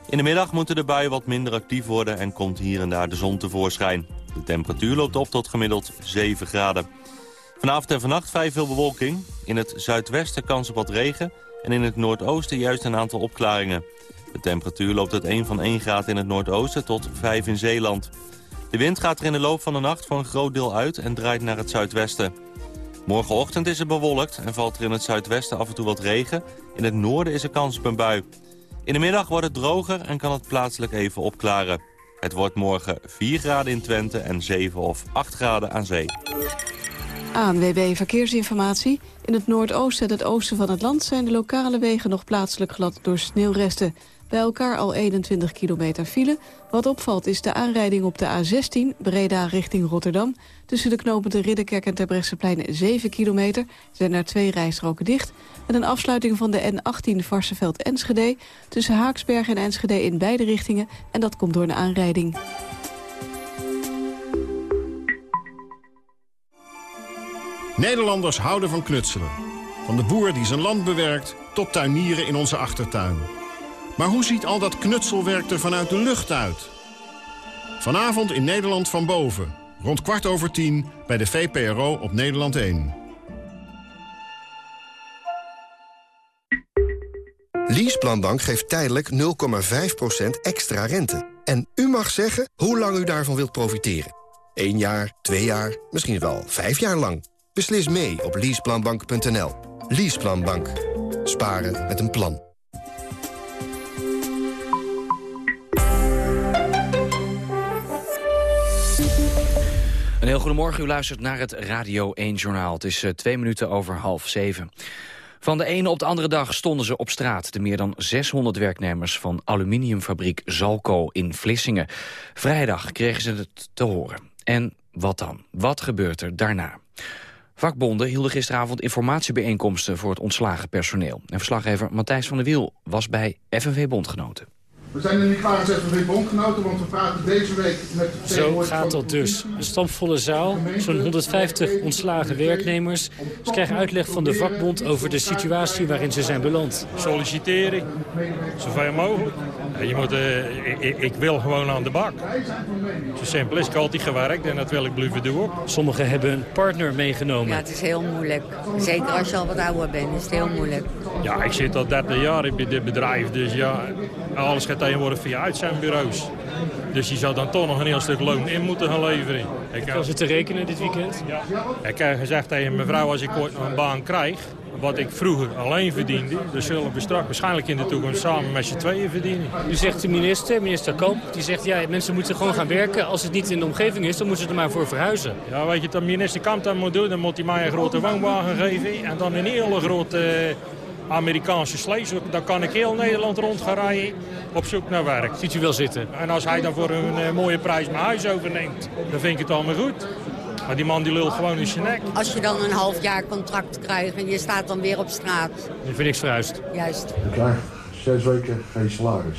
In de middag moeten de buien wat minder actief worden en komt hier en daar de zon tevoorschijn. De temperatuur loopt op tot gemiddeld 7 graden. Vanavond en vannacht vrij veel bewolking. In het zuidwesten kans op wat regen en in het noordoosten juist een aantal opklaringen. De temperatuur loopt uit 1 van 1 graad in het noordoosten tot 5 in Zeeland. De wind gaat er in de loop van de nacht voor een groot deel uit en draait naar het zuidwesten. Morgenochtend is het bewolkt en valt er in het zuidwesten af en toe wat regen. In het noorden is er kans op een bui. In de middag wordt het droger en kan het plaatselijk even opklaren. Het wordt morgen 4 graden in Twente en 7 of 8 graden aan zee. ANWB Verkeersinformatie. In het noordoosten en het oosten van het land zijn de lokale wegen nog plaatselijk glad door sneeuwresten. Bij elkaar al 21 kilometer file. Wat opvalt is de aanrijding op de A16, Breda richting Rotterdam. Tussen de knopen de Ridderkerk en Terbrechtseplein 7 kilometer. zijn er twee rijstroken dicht. En een afsluiting van de N18 Varsenveld-Enschede... tussen Haaksberg en Enschede in beide richtingen. En dat komt door een aanrijding. Nederlanders houden van knutselen. Van de boer die zijn land bewerkt tot tuinieren in onze achtertuin. Maar hoe ziet al dat knutselwerk er vanuit de lucht uit? Vanavond in Nederland van boven. Rond kwart over tien bij de VPRO op Nederland 1. Leaseplanbank geeft tijdelijk 0,5% extra rente. En u mag zeggen hoe lang u daarvan wilt profiteren. Eén jaar, twee jaar, misschien wel vijf jaar lang. Beslis mee op leaseplanbank.nl. Leaseplanbank. Sparen met een plan. Heel goedemorgen, u luistert naar het Radio 1 Journaal. Het is uh, twee minuten over half zeven. Van de ene op de andere dag stonden ze op straat... de meer dan 600 werknemers van aluminiumfabriek Zalco in Vlissingen. Vrijdag kregen ze het te horen. En wat dan? Wat gebeurt er daarna? Vakbonden hielden gisteravond informatiebijeenkomsten voor het ontslagen personeel. En verslaggever Matthijs van der Wiel was bij FNV Bondgenoten. We zijn er niet klaar als FNV Bondgenoten, want we praten deze week met de Zo gaat dat dus. Een stampvolle zaal, zo'n 150 ontslagen werknemers. Ze krijgen uitleg van de vakbond over de situatie waarin ze zijn beland. Solliciteren, zoveel mogelijk. Je moet, uh, ik, ik, wil gewoon aan de bak. Zo simpel is. Ik heb altijd gewerkt en dat wil ik blijven doen ook. Sommigen hebben een partner meegenomen. Ja, het is heel moeilijk. Zeker als je al wat ouder bent, is het heel moeilijk. Ja, ik zit al 30 jaar in dit bedrijf, dus ja, alles gaat tegenwoordig via uitzendbureaus. Dus je zou dan toch nog een heel stuk loon in moeten gaan leveren. Ik was het te rekenen dit weekend? Ja. Ik heb gezegd tegen mijn vrouw, als ik ooit nog een baan krijg... wat ik vroeger alleen verdiende... dan zullen we straks waarschijnlijk in de toekomst samen met z'n tweeën verdienen. Nu zegt de minister, minister Kamp, die zegt... ja, mensen moeten gewoon gaan werken. Als het niet in de omgeving is, dan moeten ze er maar voor verhuizen. Ja, weet je, de minister Kamp dat moet doen... dan moet hij mij een grote woonwagen geven... en dan een hele grote... Amerikaanse slees. Dan kan ik heel Nederland rond gaan rijden op zoek naar werk. Ziet u wel zitten. En als hij dan voor een uh, mooie prijs mijn huis overneemt, dan vind ik het allemaal goed. Maar die man die lult gewoon in zijn nek. Als je dan een half jaar contract krijgt en je staat dan weer op straat. Je vindt niks verhuisd. Juist. Je krijgt zes weken geen salaris.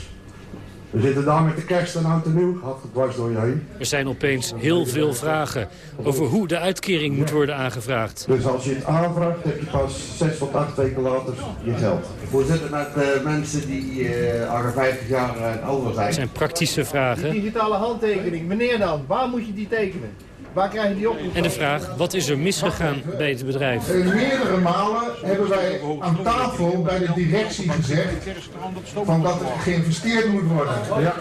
We zitten daar met de kerst en oud en nieuw. Gaat het dwars door je heen. Er zijn opeens heel veel vragen over hoe de uitkering moet worden aangevraagd. Dus als je het aanvraagt, heb je pas zes tot acht weken later je geld. We zitten met uh, mensen die uh, 58 jaar en ouder zijn. Dat zijn praktische vragen. Die digitale handtekening, meneer dan, waar moet je die tekenen? Waar krijg je die op? En de vraag, wat is er misgegaan bij het bedrijf? En meerdere malen hebben wij aan tafel bij de directie gezegd... Van dat er geïnvesteerd moet worden. Ja.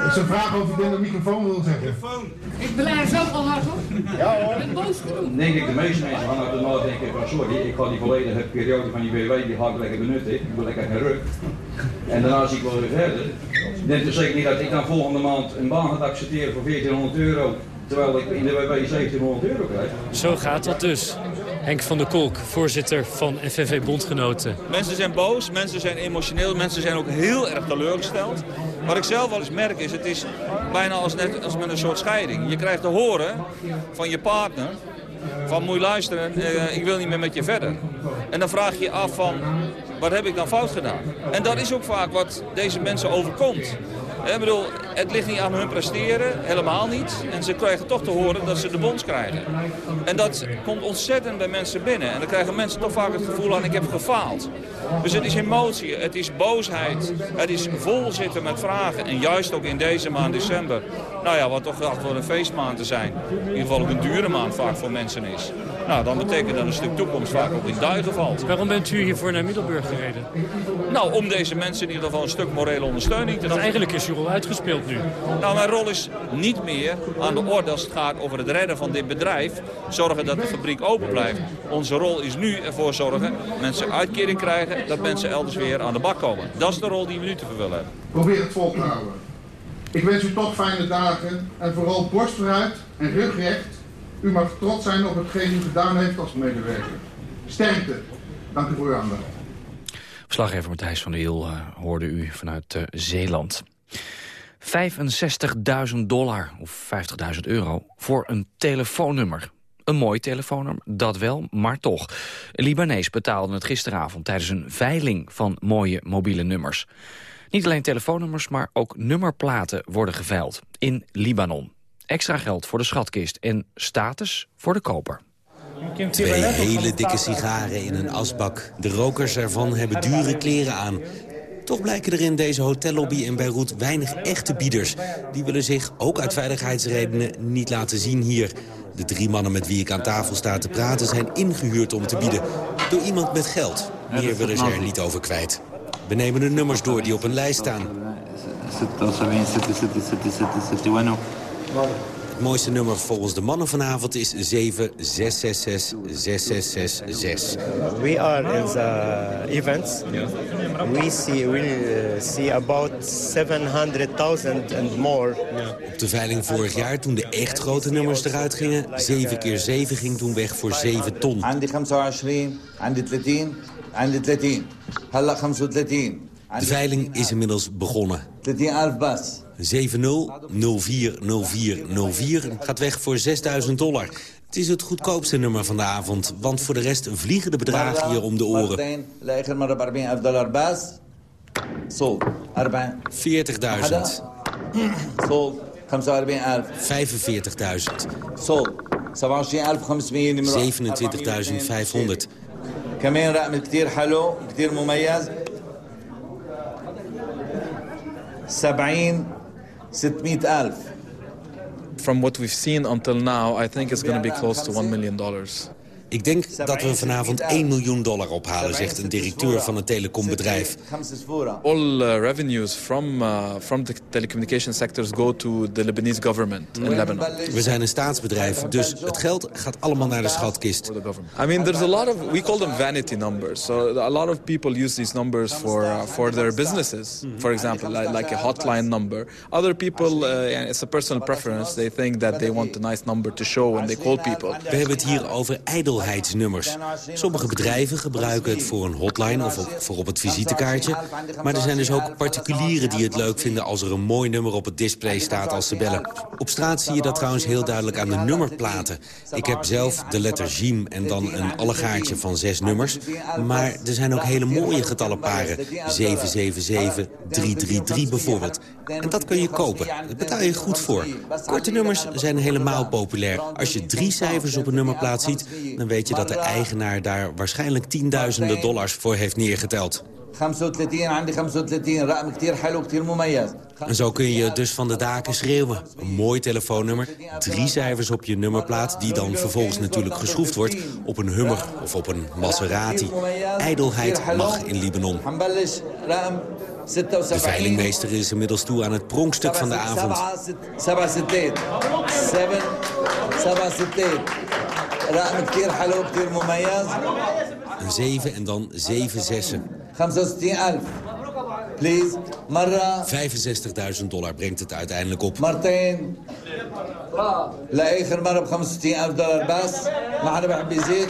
Het is een vraag of ik in de microfoon wil zeggen. Ik blijf zelf al hard hoor. Ja hoor. Ik ben boos genoeg. Denk ik, de meeste mensen gaan uit de nadenken van sorry, ik ga die volledige periode van die BW, die ga ik lekker benutten. Ik wil lekker geen ruk. En daarna zie ik wel weer verder. Neemt dus zeker niet dat ik dan volgende maand een baan ga accepteren voor 1400 euro. Terwijl ik in de WW 1700 euro krijg. Zo gaat dat dus. Henk van der Kolk, voorzitter van FNV Bondgenoten. Mensen zijn boos, mensen zijn emotioneel, mensen zijn ook heel erg teleurgesteld. Wat ik zelf wel eens merk is, het is bijna als, net als met een soort scheiding. Je krijgt te horen van je partner, van moet je luisteren, uh, ik wil niet meer met je verder. En dan vraag je je af van, wat heb ik dan fout gedaan? En dat is ook vaak wat deze mensen overkomt. Bedoel, het ligt niet aan hun presteren, helemaal niet. En ze krijgen toch te horen dat ze de bons krijgen. En dat komt ontzettend bij mensen binnen. En dan krijgen mensen toch vaak het gevoel aan, ik heb gefaald. Dus het is emotie, het is boosheid, het is vol zitten met vragen. En juist ook in deze maand december, nou ja, wat toch gedacht voor een feestmaand te zijn. In ieder geval ook een dure maand vaak voor mensen is. Nou, dan betekent dat een stuk toekomst vaak ook in duigen valt. Waarom bent u hiervoor naar Middelburg gereden? Nou, om deze mensen in ieder geval een stuk morele ondersteuning te. Dus eigenlijk is uw rol uitgespeeld nu. Nou, mijn rol is niet meer aan de orde als het gaat over het redden van dit bedrijf. Zorgen dat de fabriek open blijft. Onze rol is nu ervoor zorgen, mensen uitkering krijgen, dat mensen elders weer aan de bak komen. Dat is de rol die we nu te vervullen hebben. Probeer het vol te houden. Ik wens u toch fijne dagen en vooral borst vooruit en rugrecht. U mag trots zijn op hetgeen u gedaan heeft als medewerker. Sterkte. Dank u voor uw aandacht. Verslaggever Matthijs van der Hiel uh, hoorde u vanuit uh, Zeeland. 65.000 dollar of 50.000 euro voor een telefoonnummer. Een mooi telefoonnummer, dat wel, maar toch. Libanees betaalde het gisteravond tijdens een veiling van mooie mobiele nummers. Niet alleen telefoonnummers, maar ook nummerplaten worden geveild in Libanon. Extra geld voor de schatkist en status voor de koper. Twee hele dikke sigaren in een asbak. De rokers ervan hebben dure kleren aan. Toch blijken er in deze hotellobby in Beirut weinig echte bieders. Die willen zich, ook uit veiligheidsredenen, niet laten zien hier. De drie mannen met wie ik aan tafel sta te praten zijn ingehuurd om te bieden. Door iemand met geld. Meer willen ze er niet over kwijt. We nemen de nummers door die op een lijst staan. Het mooiste nummer volgens de mannen vanavond is 7666 We are in the events. We see we see about 700.000 and more. Op de veiling vorig jaar, toen de echt grote nummers eruit gingen... 7 keer 7 ging toen weg voor 7 ton. De veiling is inmiddels begonnen. 70 04 04 04 gaat weg voor 6000 dollar. Het is het goedkoopste nummer van de avond, want voor de rest vliegen de bedragen hier om de oren. 40.000. 45.000. 27.500. كمان رقم كتير حلو كتير مميز From what we've seen until now, I think it's going to be close to 1 million dollars. Ik denk dat we vanavond 1 miljoen dollar ophalen, zegt een directeur van een telecombedrijf. All uh, revenues from, uh, from the telecommunication sectors go to the Lebanese government in Lebanon. We zijn een staatsbedrijf, dus het geld gaat allemaal naar de schatkist. I mean, there's a lot of, we call them vanity numbers. So a lot of people use these numbers for, uh, for their businesses. For example, like, like a hotline number. Other people, uh, it's a personal preference. They think that they want a nice number to show when they call people. We hebben het hier over ijdel Sommige bedrijven gebruiken het voor een hotline of op, voor op het visitekaartje. Maar er zijn dus ook particulieren die het leuk vinden als er een mooi nummer op het display staat als ze bellen. Op straat zie je dat trouwens heel duidelijk aan de nummerplaten. Ik heb zelf de letter Jim en dan een allegaartje van zes nummers. Maar er zijn ook hele mooie getallenparen. 777, 333 bijvoorbeeld. En dat kun je kopen. Dat betaal je goed voor. Korte nummers zijn helemaal populair. Als je drie cijfers op een nummerplaat ziet, dan weet je dat de eigenaar daar waarschijnlijk tienduizenden dollars voor heeft neergeteld. En zo kun je dus van de daken schreeuwen. Een mooi telefoonnummer, drie cijfers op je nummerplaat... die dan vervolgens natuurlijk geschroefd wordt op een Hummer of op een Maserati. Ijdelheid mag in Libanon. De veilingmeester is inmiddels toe aan het pronkstuk van de avond. Een 7 en dan 7 zessen. 65.000 dollar brengt het uiteindelijk op. Martijn. لآخر مرة ب 65,000 دولار بس ما حدا بحب يزيد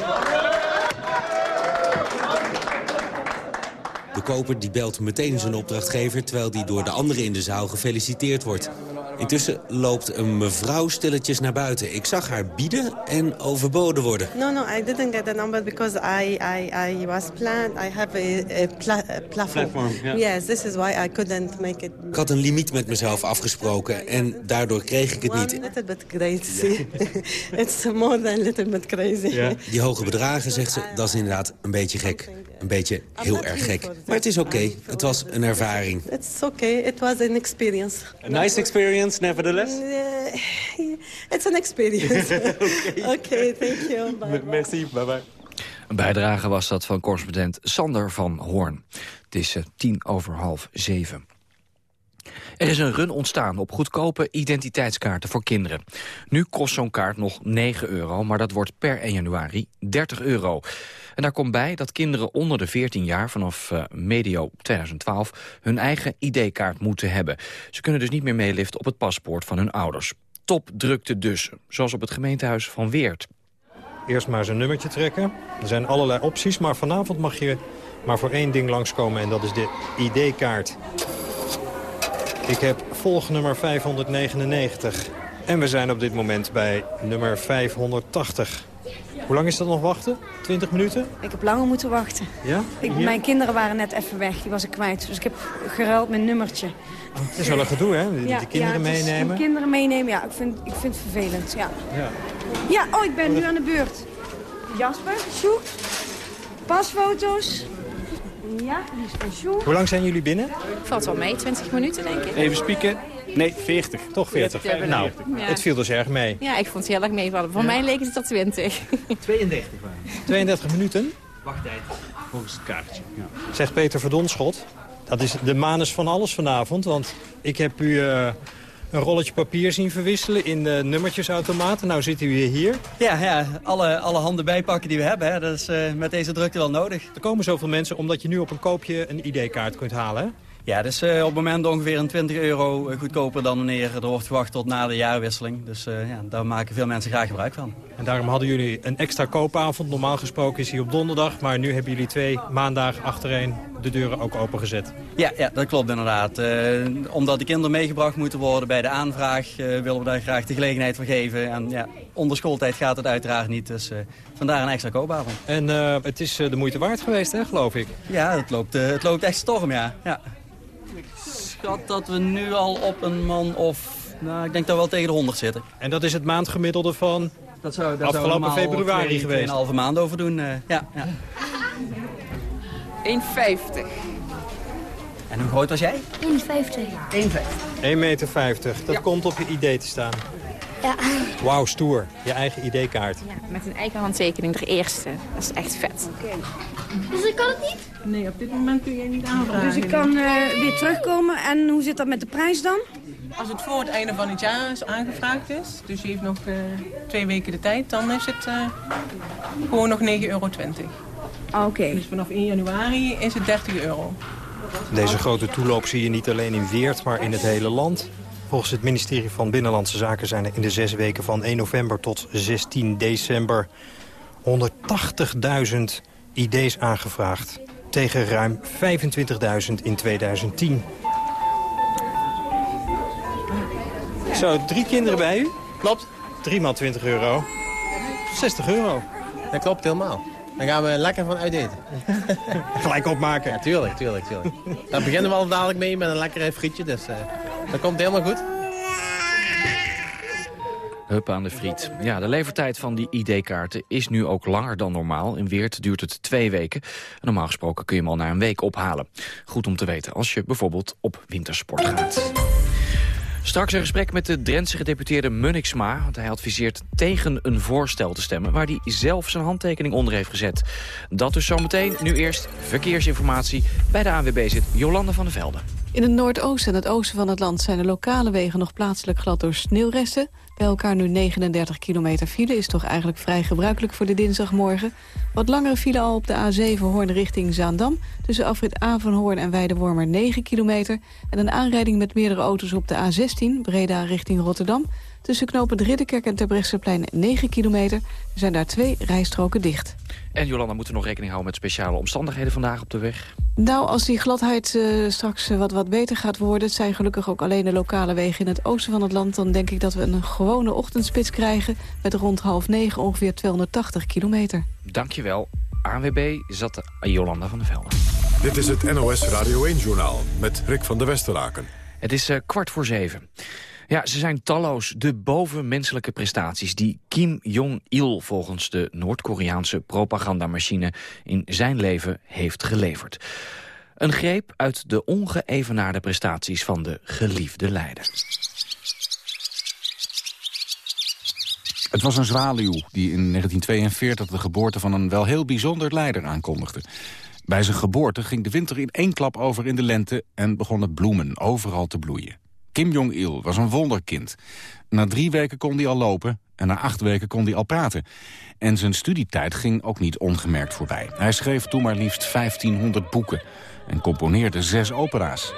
De koper die belt meteen zijn opdrachtgever... terwijl die door de anderen in de zaal gefeliciteerd wordt. Intussen loopt een mevrouw stilletjes naar buiten. Ik zag haar bieden en overboden worden. No, no, I didn't get the number because I, I, I was planned. I have a, a, pla a platform. Platform, yeah. Yes, this is why I couldn't make it. Ik had een limiet met mezelf afgesproken en daardoor kreeg ik het One niet. little bit crazy. It's more than a little bit crazy. Die hoge bedragen, zegt ze, dat is inderdaad een beetje gek. Een beetje heel erg gek. Maar het is oké, het was een ervaring. It's okay. It was an experience. A nice experience, nevertheless. Yeah, it's an experience. okay. thank you. Bye. Merci, bye bye. Een bijdrage was dat van correspondent Sander van Hoorn. Het is eh, tien over half zeven. Er is een run ontstaan op goedkope identiteitskaarten voor kinderen. Nu kost zo'n kaart nog 9 euro, maar dat wordt per 1 januari 30 euro. En daar komt bij dat kinderen onder de 14 jaar vanaf eh, medio 2012 hun eigen ID-kaart moeten hebben. Ze kunnen dus niet meer meeliften op het paspoort van hun ouders. Top drukte dus, zoals op het gemeentehuis van Weert. Eerst maar een nummertje trekken. Er zijn allerlei opties, maar vanavond mag je maar voor één ding langskomen... en dat is de ID-kaart. Ik heb volgnummer 599. En we zijn op dit moment bij nummer 580. Hoe lang is dat nog wachten? 20 minuten? Ik heb langer moeten wachten. Ja? Ik, mijn kinderen waren net even weg, die was ik kwijt. Dus ik heb geruild mijn nummertje. Het is wel een gedoe, hè? De, de kinderen ja, meenemen. De kinderen meenemen, ja. Ik vind, ik vind het vervelend, ja. Ja. Ja, oh, ik ben nu aan de beurt. Jasper, Sjoerd, pasfoto's. Ja, hier is Sjoerd. Hoe lang zijn jullie binnen? Valt wel mee, 20 minuten denk ik. Even spieken. Nee, 40. Toch 40. Ja, nou, ja. het viel dus erg mee. Ja, ik vond het heel erg meevallen. Voor mij leek het tot 20. 32 32 minuten? Wachttijd, volgens het kaartje. Ja. Zegt Peter Verdonschot. Dat is de manus van alles vanavond. Want ik heb u eh, een rolletje papier zien verwisselen in de nummertjesautomaat. Nou zit u weer hier. Ja, ja alle, alle handen bijpakken die we hebben. Hè. Dat is eh, met deze drukte wel nodig. Er komen zoveel mensen omdat je nu op een koopje een ID-kaart kunt halen. Hè? Ja, eh, op het moment ongeveer een 20 euro eh, goedkoper dan wanneer er wordt gewacht tot na de jaarwisseling. Dus eh, ja, daar maken veel mensen graag gebruik van. En daarom hadden jullie een extra koopavond. Normaal gesproken is hij op donderdag. Maar nu hebben jullie twee maandagen achtereen de deuren ook opengezet. Ja, ja dat klopt inderdaad. Omdat de kinderen meegebracht moeten worden bij de aanvraag... willen we daar graag de gelegenheid voor geven. En ja, onder schooltijd gaat het uiteraard niet. Dus vandaar een extra koopavond. En het is de moeite waard geweest, hè, geloof ik? Ja, het loopt, het loopt echt storm, ja. ja. Ik schat dat we nu al op een man of... Nou, ik denk dat we wel tegen de 100 zitten. En dat is het maandgemiddelde van dat zou, dat afgelopen zou februari twee- geweest? tweeënhalve maand over doen, eh, ja, ja. 1,50. En hoe groot was jij? 1,50. 1,50. 1,50 meter. Dat komt op je ID te staan. Ja. Wauw, stoer. Je eigen ID-kaart. Met een eigen handtekening, de eerste. Dat is echt vet. Dus ik kan het niet? Nee, op dit moment kun je niet aanvragen. Dus ik kan eh, weer terugkomen. En hoe zit dat met de prijs dan? Als het voor het einde van het jaar is aangevraagd is, dus je heeft nog eh, twee weken de tijd, dan is het eh, gewoon nog 9,20 euro. Oké. Dus vanaf 1 januari is het 30 euro. Deze grote toeloop zie je niet alleen in Weert, maar in het hele land. Volgens het ministerie van Binnenlandse Zaken zijn er in de zes weken van 1 november tot 16 december 180.000 ID's aangevraagd. Tegen ruim 25.000 in 2010. Zo, drie kinderen bij u? Klopt. Drie maal 20 euro. 60 euro. Dat klopt helemaal. Dan gaan we lekker van uit eten. Gelijk opmaken. Ja, tuurlijk, tuurlijk, tuurlijk. Daar beginnen we al dadelijk mee met een lekker frietje, dus eh, dat komt helemaal goed. Hup aan de friet. Ja, de levertijd van die ID-kaarten is nu ook langer dan normaal. In Weert duurt het twee weken. En normaal gesproken kun je hem al na een week ophalen. Goed om te weten als je bijvoorbeeld op wintersport gaat. Straks een gesprek met de Drentse gedeputeerde Munniksma. Want hij adviseert tegen een voorstel te stemmen... waar hij zelf zijn handtekening onder heeft gezet. Dat dus zometeen. Nu eerst verkeersinformatie. Bij de ANWB zit Jolande van der Velde. In het noordoosten en het oosten van het land zijn de lokale wegen nog plaatselijk glad door sneeuwresten. Bij elkaar nu 39 kilometer file is toch eigenlijk vrij gebruikelijk voor de dinsdagmorgen. Wat langere file al op de A7 Hoorn richting Zaandam. Tussen afrit Avanhoorn en Weidewormer 9 kilometer. En een aanrijding met meerdere auto's op de A16 Breda richting Rotterdam. Tussen knopend Ridderkerk en Terbrechtseplein 9 kilometer. Er zijn daar twee rijstroken dicht. En Jolanda, moeten we nog rekening houden met speciale omstandigheden vandaag op de weg? Nou, als die gladheid uh, straks uh, wat, wat beter gaat worden... het zijn gelukkig ook alleen de lokale wegen in het oosten van het land... dan denk ik dat we een gewone ochtendspits krijgen... met rond half negen ongeveer 280 kilometer. Dankjewel. ANWB zat Jolanda van der Velde. Dit is het NOS Radio 1-journaal met Rick van der Westeraken. Het is uh, kwart voor zeven. Ja, ze zijn talloos, de bovenmenselijke prestaties... die Kim Jong-il volgens de Noord-Koreaanse propagandamachine... in zijn leven heeft geleverd. Een greep uit de ongeëvenaarde prestaties van de geliefde leider. Het was een zwaluw die in 1942 de geboorte van een wel heel bijzonder leider aankondigde. Bij zijn geboorte ging de winter in één klap over in de lente... en begonnen bloemen overal te bloeien. Kim Jong-il was een wonderkind. Na drie weken kon hij al lopen en na acht weken kon hij al praten. En zijn studietijd ging ook niet ongemerkt voorbij. Hij schreef toen maar liefst 1500 boeken en componeerde zes opera's.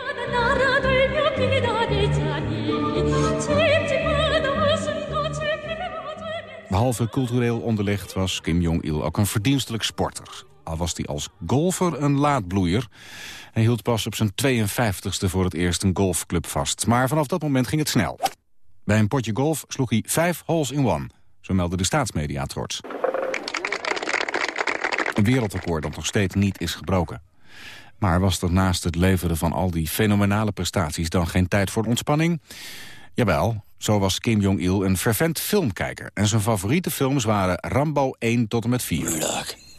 Behalve cultureel onderlegd was Kim Jong-il ook een verdienstelijk sporter. Al was hij als golfer een laadbloeier. Hij hield pas op zijn 52ste voor het eerst een golfclub vast. Maar vanaf dat moment ging het snel. Bij een potje golf sloeg hij vijf holes in one. Zo meldde de staatsmedia trots. Een wereldrecord dat nog steeds niet is gebroken. Maar was er naast het leveren van al die fenomenale prestaties... dan geen tijd voor ontspanning? Jawel, zo was Kim Jong-il een fervent filmkijker. En zijn favoriete films waren Rambo 1 tot en met 4.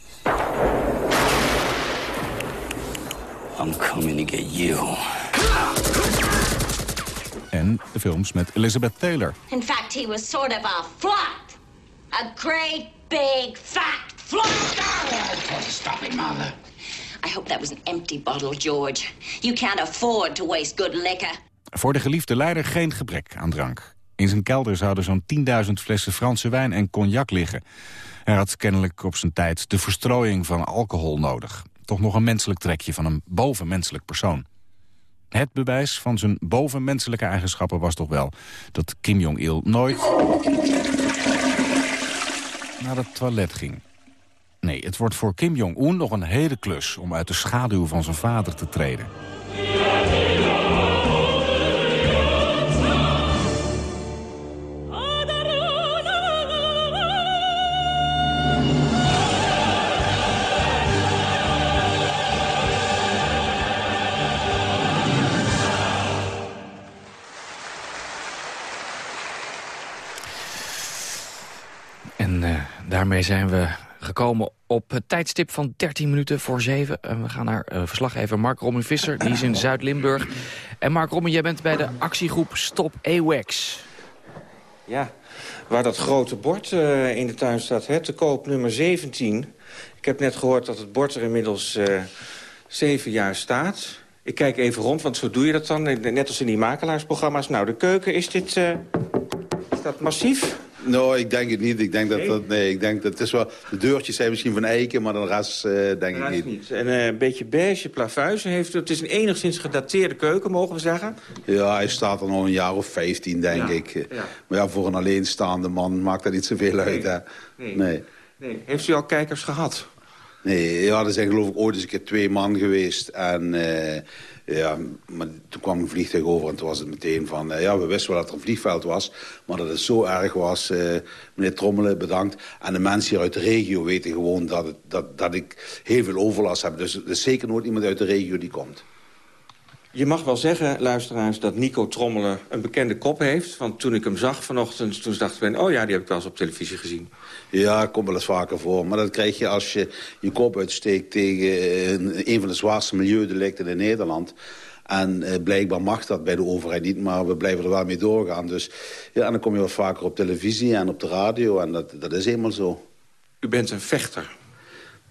I'm coming to get you. En de films met Elizabeth Taylor. In fact, he was sort of a flat. A great big fat flat. Stop it, mother. I hope that was an empty bottle, George. You can't afford to waste good liquor. Voor de geliefde leider geen gebrek aan drank. In zijn kelder zouden zo'n 10.000 flessen Franse wijn en cognac liggen. Hij had kennelijk op zijn tijd de verstrooiing van alcohol nodig toch nog een menselijk trekje van een bovenmenselijk persoon. Het bewijs van zijn bovenmenselijke eigenschappen was toch wel... dat Kim Jong-il nooit naar het toilet ging. Nee, het wordt voor Kim Jong-un nog een hele klus... om uit de schaduw van zijn vader te treden. Daarmee zijn we gekomen op het tijdstip van 13 minuten voor 7. En we gaan naar uh, verslaggever Mark Rommel Visser, die is in Zuid-Limburg. En Mark Rommel, jij bent bij de actiegroep Stop AWACS. Ja, waar dat grote bord uh, in de tuin staat, hè, te koop nummer 17. Ik heb net gehoord dat het bord er inmiddels uh, jaar staat. Ik kijk even rond, want zo doe je dat dan, net als in die makelaarsprogramma's. Nou, de keuken, is dit... is dat massief? Nou, ik denk het niet. Ik denk dat dat, nee, ik denk dat het is wel, de deurtjes zijn misschien van eiken, maar de rest uh, denk ik niet. niet. En uh, een beetje beige plafuizen heeft het. is een enigszins gedateerde keuken, mogen we zeggen? Ja, hij staat er nog een jaar of 15, denk ik. Ja. Maar ja, voor een alleenstaande man maakt dat niet zoveel uit. Hè? Nee. nee. nee. Heeft u al kijkers gehad? Nee, ja, er zijn geloof ik ooit eens een keer twee man geweest. En uh, ja, maar toen kwam een vliegtuig over en toen was het meteen van... Uh, ja, we wisten wel dat er een vliegveld was, maar dat het zo erg was. Uh, meneer Trommelen, bedankt. En de mensen hier uit de regio weten gewoon dat, het, dat, dat ik heel veel overlast heb. Dus er is zeker nooit iemand uit de regio die komt. Je mag wel zeggen, luisteraars, dat Nico Trommelen een bekende kop heeft. Want toen ik hem zag vanochtend, toen dacht ik... oh ja, die heb ik wel eens op televisie gezien. Ja, komt wel eens vaker voor. Maar dat krijg je als je je kop uitsteekt tegen een van de zwaarste milieudelicten in Nederland. En eh, blijkbaar mag dat bij de overheid niet, maar we blijven er wel mee doorgaan. Dus ja, en dan kom je wat vaker op televisie en op de radio en dat, dat is helemaal zo. U bent een vechter.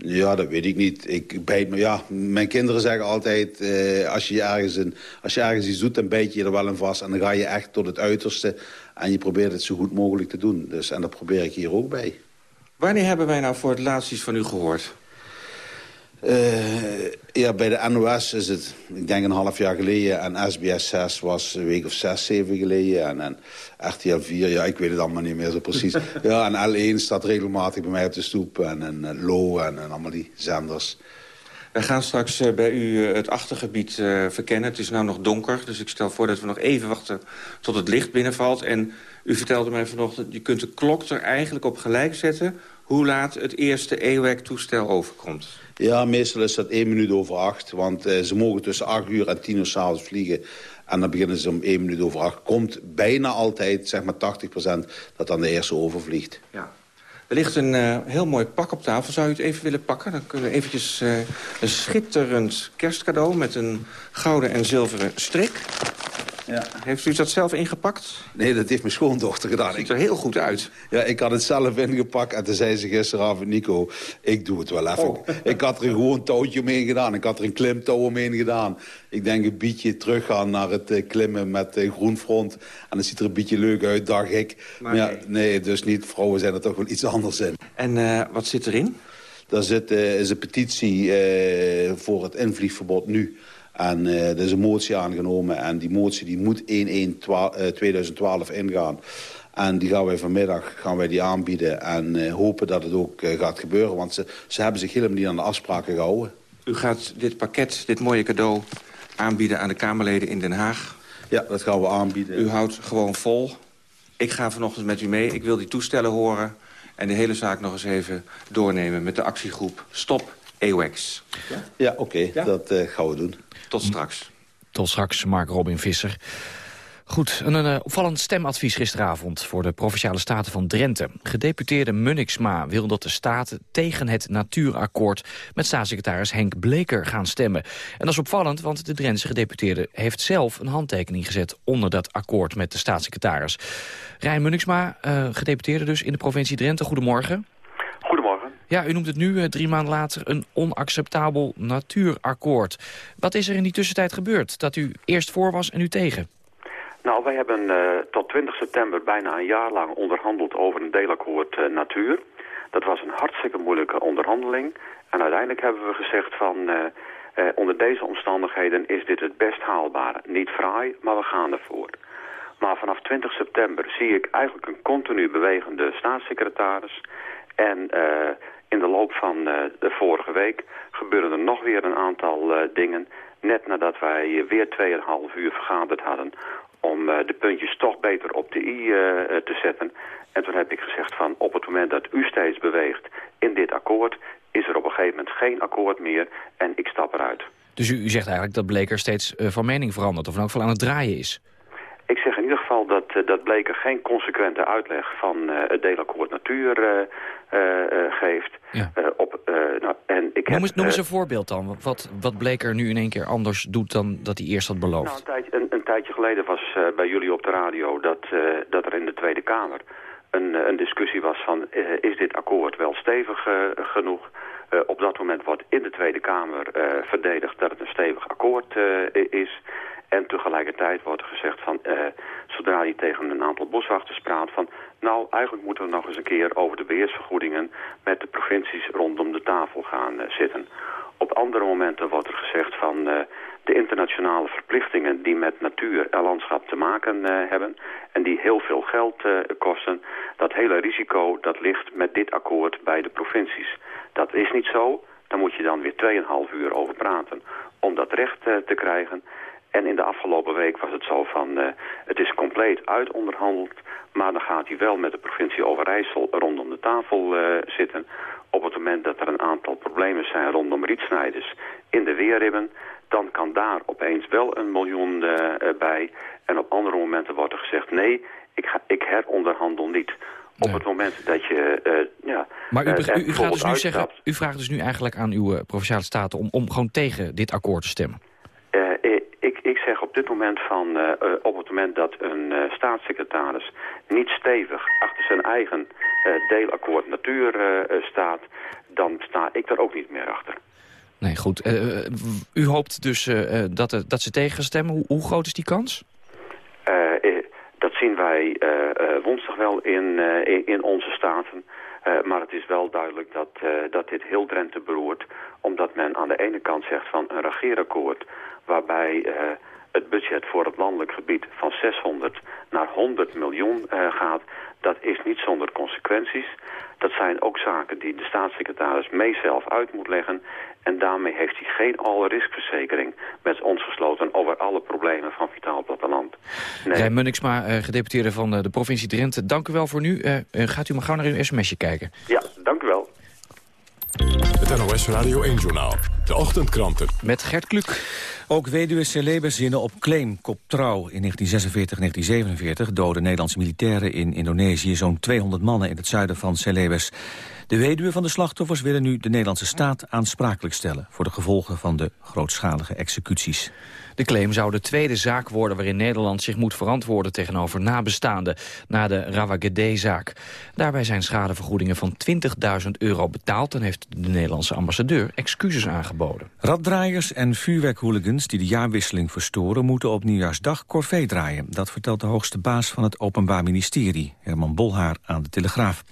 Ja, dat weet ik niet. Ik bijt me, ja, mijn kinderen zeggen altijd, eh, als, je ergens een, als je ergens iets doet, dan bijt je er wel in vast. En dan ga je echt tot het uiterste en je probeert het zo goed mogelijk te doen. Dus, en dat probeer ik hier ook bij. Wanneer hebben wij nou voor het laatst iets van u gehoord? Uh, ja, bij de NOS is het, ik denk een half jaar geleden. En SBS 6 was een week of zes, zeven geleden. En, en RTL 4, ja, ik weet het allemaal niet meer zo precies. ja, en L1 staat regelmatig bij mij op de stoep. En, en, en Lo en, en allemaal die zenders. Wij gaan straks uh, bij u uh, het achtergebied uh, verkennen. Het is nu nog donker, dus ik stel voor dat we nog even wachten tot het licht binnenvalt. En u vertelde mij vanochtend, je kunt de klok er eigenlijk op gelijk zetten... hoe laat het eerste EWAC-toestel overkomt. Ja, meestal is dat één minuut over acht. Want uh, ze mogen tussen acht uur en tien uur s'avonds vliegen. En dan beginnen ze om één minuut over acht. Komt bijna altijd, zeg maar 80% dat dan de eerste overvliegt. Ja. Er ligt een uh, heel mooi pak op tafel. Zou u het even willen pakken? Dan kunnen we eventjes uh, een schitterend kerstcadeau... met een gouden en zilveren strik. Ja. Heeft u dat zelf ingepakt? Nee, dat heeft mijn schoondochter gedaan. Het ziet er heel goed uit. Ja, ik had het zelf ingepakt en toen zei ze gisteravond... Nico, ik doe het wel even. Oh. Ik had er een gewoon touwtje omheen gedaan. Ik had er een klimtouw omheen gedaan. Ik denk een beetje teruggaan naar het uh, klimmen met uh, groenfront. En het ziet er een beetje leuk uit, dacht ik. Maar, ja, nee, dus niet. Vrouwen zijn er toch wel iets anders in. En uh, wat zit erin? Daar zit, is een petitie voor het invliegverbod nu... En uh, er is een motie aangenomen en die motie die moet 1-1-2012 ingaan. En die gaan wij vanmiddag gaan wij die aanbieden en uh, hopen dat het ook uh, gaat gebeuren. Want ze, ze hebben zich helemaal niet aan de afspraken gehouden. U gaat dit pakket, dit mooie cadeau aanbieden aan de Kamerleden in Den Haag. Ja, dat gaan we aanbieden. U houdt gewoon vol. Ik ga vanochtend met u mee. Ik wil die toestellen horen en de hele zaak nog eens even doornemen met de actiegroep Stop AWACS. Ja, ja oké, okay, ja? dat uh, gaan we doen. Tot straks. Tot straks, Mark Robin Visser. Goed, een, uh, opvallend stemadvies gisteravond voor de Provinciale Staten van Drenthe. Gedeputeerde Munniksma wil dat de Staten tegen het Natuurakkoord... met staatssecretaris Henk Bleker gaan stemmen. En dat is opvallend, want de Drentse gedeputeerde... heeft zelf een handtekening gezet onder dat akkoord met de staatssecretaris. Rijn Munniksma, uh, gedeputeerde dus in de provincie Drenthe. Goedemorgen. Ja, u noemt het nu, drie maanden later, een onacceptabel natuurakkoord. Wat is er in die tussentijd gebeurd, dat u eerst voor was en u tegen? Nou, wij hebben uh, tot 20 september bijna een jaar lang onderhandeld over een deelakkoord uh, natuur. Dat was een hartstikke moeilijke onderhandeling. En uiteindelijk hebben we gezegd van... Onder deze omstandigheden is dit het best haalbare. Niet fraai, maar we gaan ervoor. Maar vanaf 20 september zie ik eigenlijk een continu bewegende staatssecretaris... En in de loop van uh, de vorige week gebeurden er nog weer een aantal uh, dingen. Net nadat wij weer 2,5 uur vergaderd hadden om uh, de puntjes toch beter op de i te zetten. En toen heb ik gezegd van op het moment dat u steeds beweegt in dit akkoord... is er op een gegeven moment geen akkoord meer en ik stap eruit. Dus u, u zegt eigenlijk dat Bleker steeds van mening verandert of in elk geval aan het draaien is? Ik zeg in ieder geval dat, dat Bleker geen consequente uitleg van het deelakkoord natuur geeft. Ja. op, nou, en ik noem, heb, eens, noem eens een voorbeeld dan. Wat, wat Bleker nu in één keer anders doet dan dat hij eerst had beloofd? Nou, een, tijdje, een, een tijdje geleden was bij jullie op de radio dat, dat er in de Tweede Kamer een, een discussie was van is dit akkoord wel stevig genoeg? Uh, op dat moment wordt in de Tweede Kamer uh, verdedigd dat het een stevig akkoord uh, is. En tegelijkertijd wordt er gezegd van, zodra hij tegen een aantal boswachters praat... van nou, eigenlijk moeten we nog eens een keer over de beheersvergoedingen met de provincies rondom de tafel gaan uh, zitten. Op andere momenten wordt er gezegd van uh, de internationale verplichtingen die met natuur en landschap te maken uh, hebben en die heel veel geld kosten, dat hele risico dat ligt met dit akkoord bij de provincies. Dat is niet zo, daar moet je dan weer 2,5 uur over praten om dat recht te krijgen. En in de afgelopen week was het zo van, uh, het is compleet uitonderhandeld. Maar dan gaat hij wel met de provincie Overijssel rondom de tafel uh, zitten. Op het moment dat er een aantal problemen zijn rondom rietsnijders in de weerribben... dan kan daar opeens wel een miljoen uh, bij. En op andere momenten wordt er gezegd, nee, ik, ga, ik heronderhandel niet. Op het moment dat je... Ja, maar u, u, u, gaat dus nu zeggen, u vraagt dus nu eigenlijk aan uw Provinciale Staten... om, om gewoon tegen dit akkoord te stemmen? Zeg op dit moment van, uh, uh, op het moment dat een uh, staatssecretaris niet stevig achter zijn eigen deelakkoord natuur staat, dan sta ik daar ook niet meer achter. Nee, goed. u hoopt dus dat, dat ze tegen gaan stemmen. Hoe, hoe groot is die kans? dat zien wij wel in, in, in, onze staten. maar het is wel duidelijk dat, dat dit heel Drenthe beroert. Omdat men aan de ene kant zegt van een regeerakkoord... waarbij eh, het budget voor het landelijk gebied van 600 naar 100 miljoen eh, gaat... dat is niet zonder consequenties. Dat zijn ook zaken die de staatssecretaris mee zelf uit moet leggen. En daarmee heeft hij geen alle-riskverzekering met ons gesloten over alle problemen van Vitaal Platteland. Nee. Rijn Munniksma, uh, gedeputeerde van de provincie Drenthe. Dank u wel voor nu. Uh, gaat u maar gauw naar uw sms'je kijken. Ja, dank u wel. Het NOS Radio 1-journaal. De ochtendkranten. Met Gert Kluk. Ook weduwe celebes zinnen op claim, kop trouw. In 1946-1947 doden Nederlandse militairen in Indonesië... zo'n 200 mannen in het zuiden van Celebes. De weduwe van de slachtoffers willen nu de Nederlandse staat aansprakelijk stellen... voor de gevolgen van de grootschalige executies. De claim zou de tweede zaak worden waarin Nederland zich moet verantwoorden tegenover nabestaanden na de Rawagede-zaak. Daarbij zijn schadevergoedingen van 20.000 euro betaald en heeft de Nederlandse ambassadeur excuses aangeboden. Raddraaiers en vuurwerkhooligans die de jaarwisseling verstoren moeten op nieuwjaarsdag corvée draaien. Dat vertelt de hoogste baas van het Openbaar Ministerie, Herman Bolhaar, aan de Telegraaf.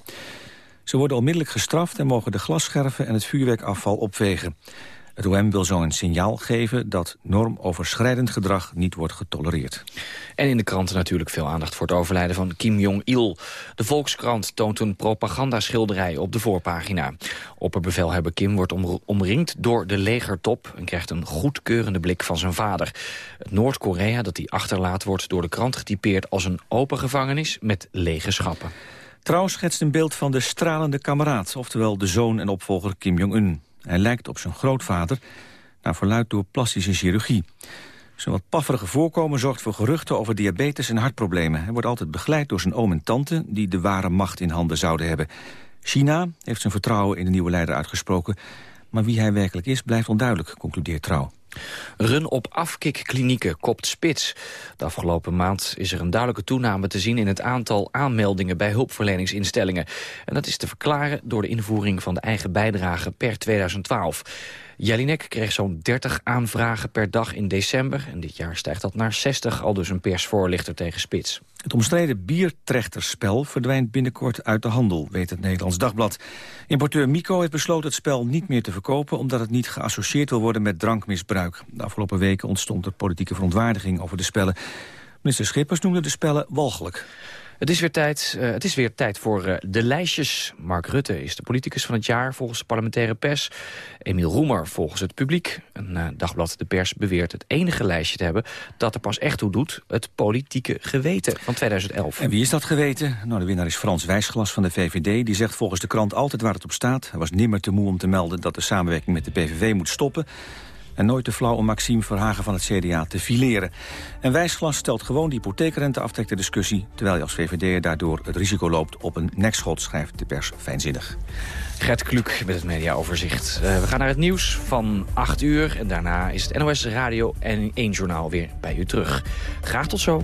Ze worden onmiddellijk gestraft en mogen de glasscherven en het vuurwerkafval opvegen. Het OM wil zo een signaal geven dat normoverschrijdend gedrag niet wordt getolereerd. En in de kranten natuurlijk veel aandacht voor het overlijden van Kim Jong-il. De Volkskrant toont een propagandaschilderij op de voorpagina. Opperbevelhebber Kim wordt omringd door de legertop... en krijgt een goedkeurende blik van zijn vader. Het Noord-Korea dat hij achterlaat wordt door de krant getypeerd... als een open gevangenis met lege schappen. Trouw schetst een beeld van de stralende kameraad... oftewel de zoon en opvolger Kim Jong-un. Hij lijkt op zijn grootvader, naar verluid door plastische chirurgie. Zijn wat pafferige voorkomen zorgt voor geruchten over diabetes en hartproblemen. Hij wordt altijd begeleid door zijn oom en tante... die de ware macht in handen zouden hebben. China heeft zijn vertrouwen in de nieuwe leider uitgesproken... maar wie hij werkelijk is, blijft onduidelijk, concludeert Trouw. Run op afkikklinieken kopt spits. De afgelopen maand is er een duidelijke toename te zien... in het aantal aanmeldingen bij hulpverleningsinstellingen. En dat is te verklaren door de invoering van de eigen bijdrage per 2012. Jelinek kreeg zo'n 30 aanvragen per dag in december. En dit jaar stijgt dat naar 60, al dus een persvoorlichter tegen Spits. Het omstreden biertrechterspel verdwijnt binnenkort uit de handel, weet het Nederlands Dagblad. Importeur Mico heeft besloten het spel niet meer te verkopen... omdat het niet geassocieerd wil worden met drankmisbruik. De afgelopen weken ontstond er politieke verontwaardiging over de spellen. Minister Schippers noemde de spellen walgelijk. Het is weer tijd, uh, het is weer tijd voor uh, de lijstjes. Mark Rutte is de politicus van het jaar volgens de parlementaire pers. Emiel Roemer volgens het publiek. Een uh, dagblad De Pers beweert het enige lijstje te hebben... dat er pas echt toe doet, het politieke geweten van 2011. En wie is dat geweten? Nou, de winnaar is Frans Wijsglas van de VVD. Die zegt volgens de krant altijd waar het op staat. Hij was nimmer te moe om te melden dat de samenwerking met de PVV moet stoppen en nooit te flauw om Maxime Verhagen van het CDA te fileren. En Wijsglas stelt gewoon de hypotheekrenteaftrek ter discussie... terwijl je als VVD daardoor het risico loopt op een nekschot, schrijft de pers fijnzinnig. Gert Kluk met het mediaoverzicht. Uh, we gaan naar het nieuws van 8 uur en daarna is het NOS Radio en 1 Journaal weer bij u terug. Graag tot zo.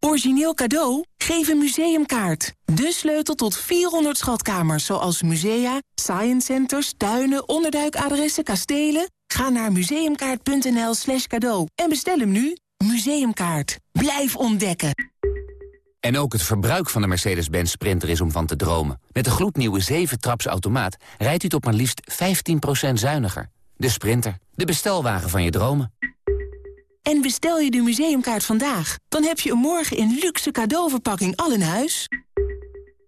Origineel cadeau? Geef een museumkaart. De sleutel tot 400 schatkamers, zoals musea, science centers, tuinen, onderduikadressen, kastelen. Ga naar museumkaart.nl slash cadeau en bestel hem nu. Museumkaart. Blijf ontdekken. En ook het verbruik van de Mercedes-Benz Sprinter is om van te dromen. Met de gloednieuwe 7-traps automaat rijdt u tot maar liefst 15% zuiniger. De Sprinter, de bestelwagen van je dromen. En bestel je de museumkaart vandaag, dan heb je een morgen in luxe cadeauverpakking al in huis.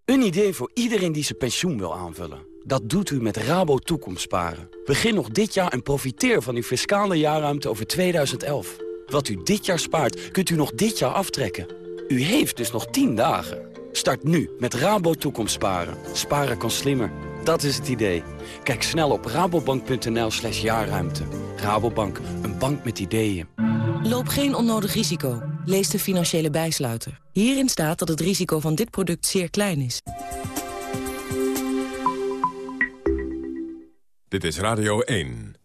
Een idee voor iedereen die zijn pensioen wil aanvullen. Dat doet u met Rabo Toekomstsparen. Begin nog dit jaar en profiteer van uw fiscale jaarruimte over 2011. Wat u dit jaar spaart, kunt u nog dit jaar aftrekken. U heeft dus nog 10 dagen. Start nu met Rabo Toekomstsparen. Sparen kan slimmer. Dat is het idee. Kijk snel op rabobank.nl slash jaarruimte. Rabobank, een bank met ideeën. Loop geen onnodig risico. Lees de financiële bijsluiter. Hierin staat dat het risico van dit product zeer klein is. Dit is Radio 1.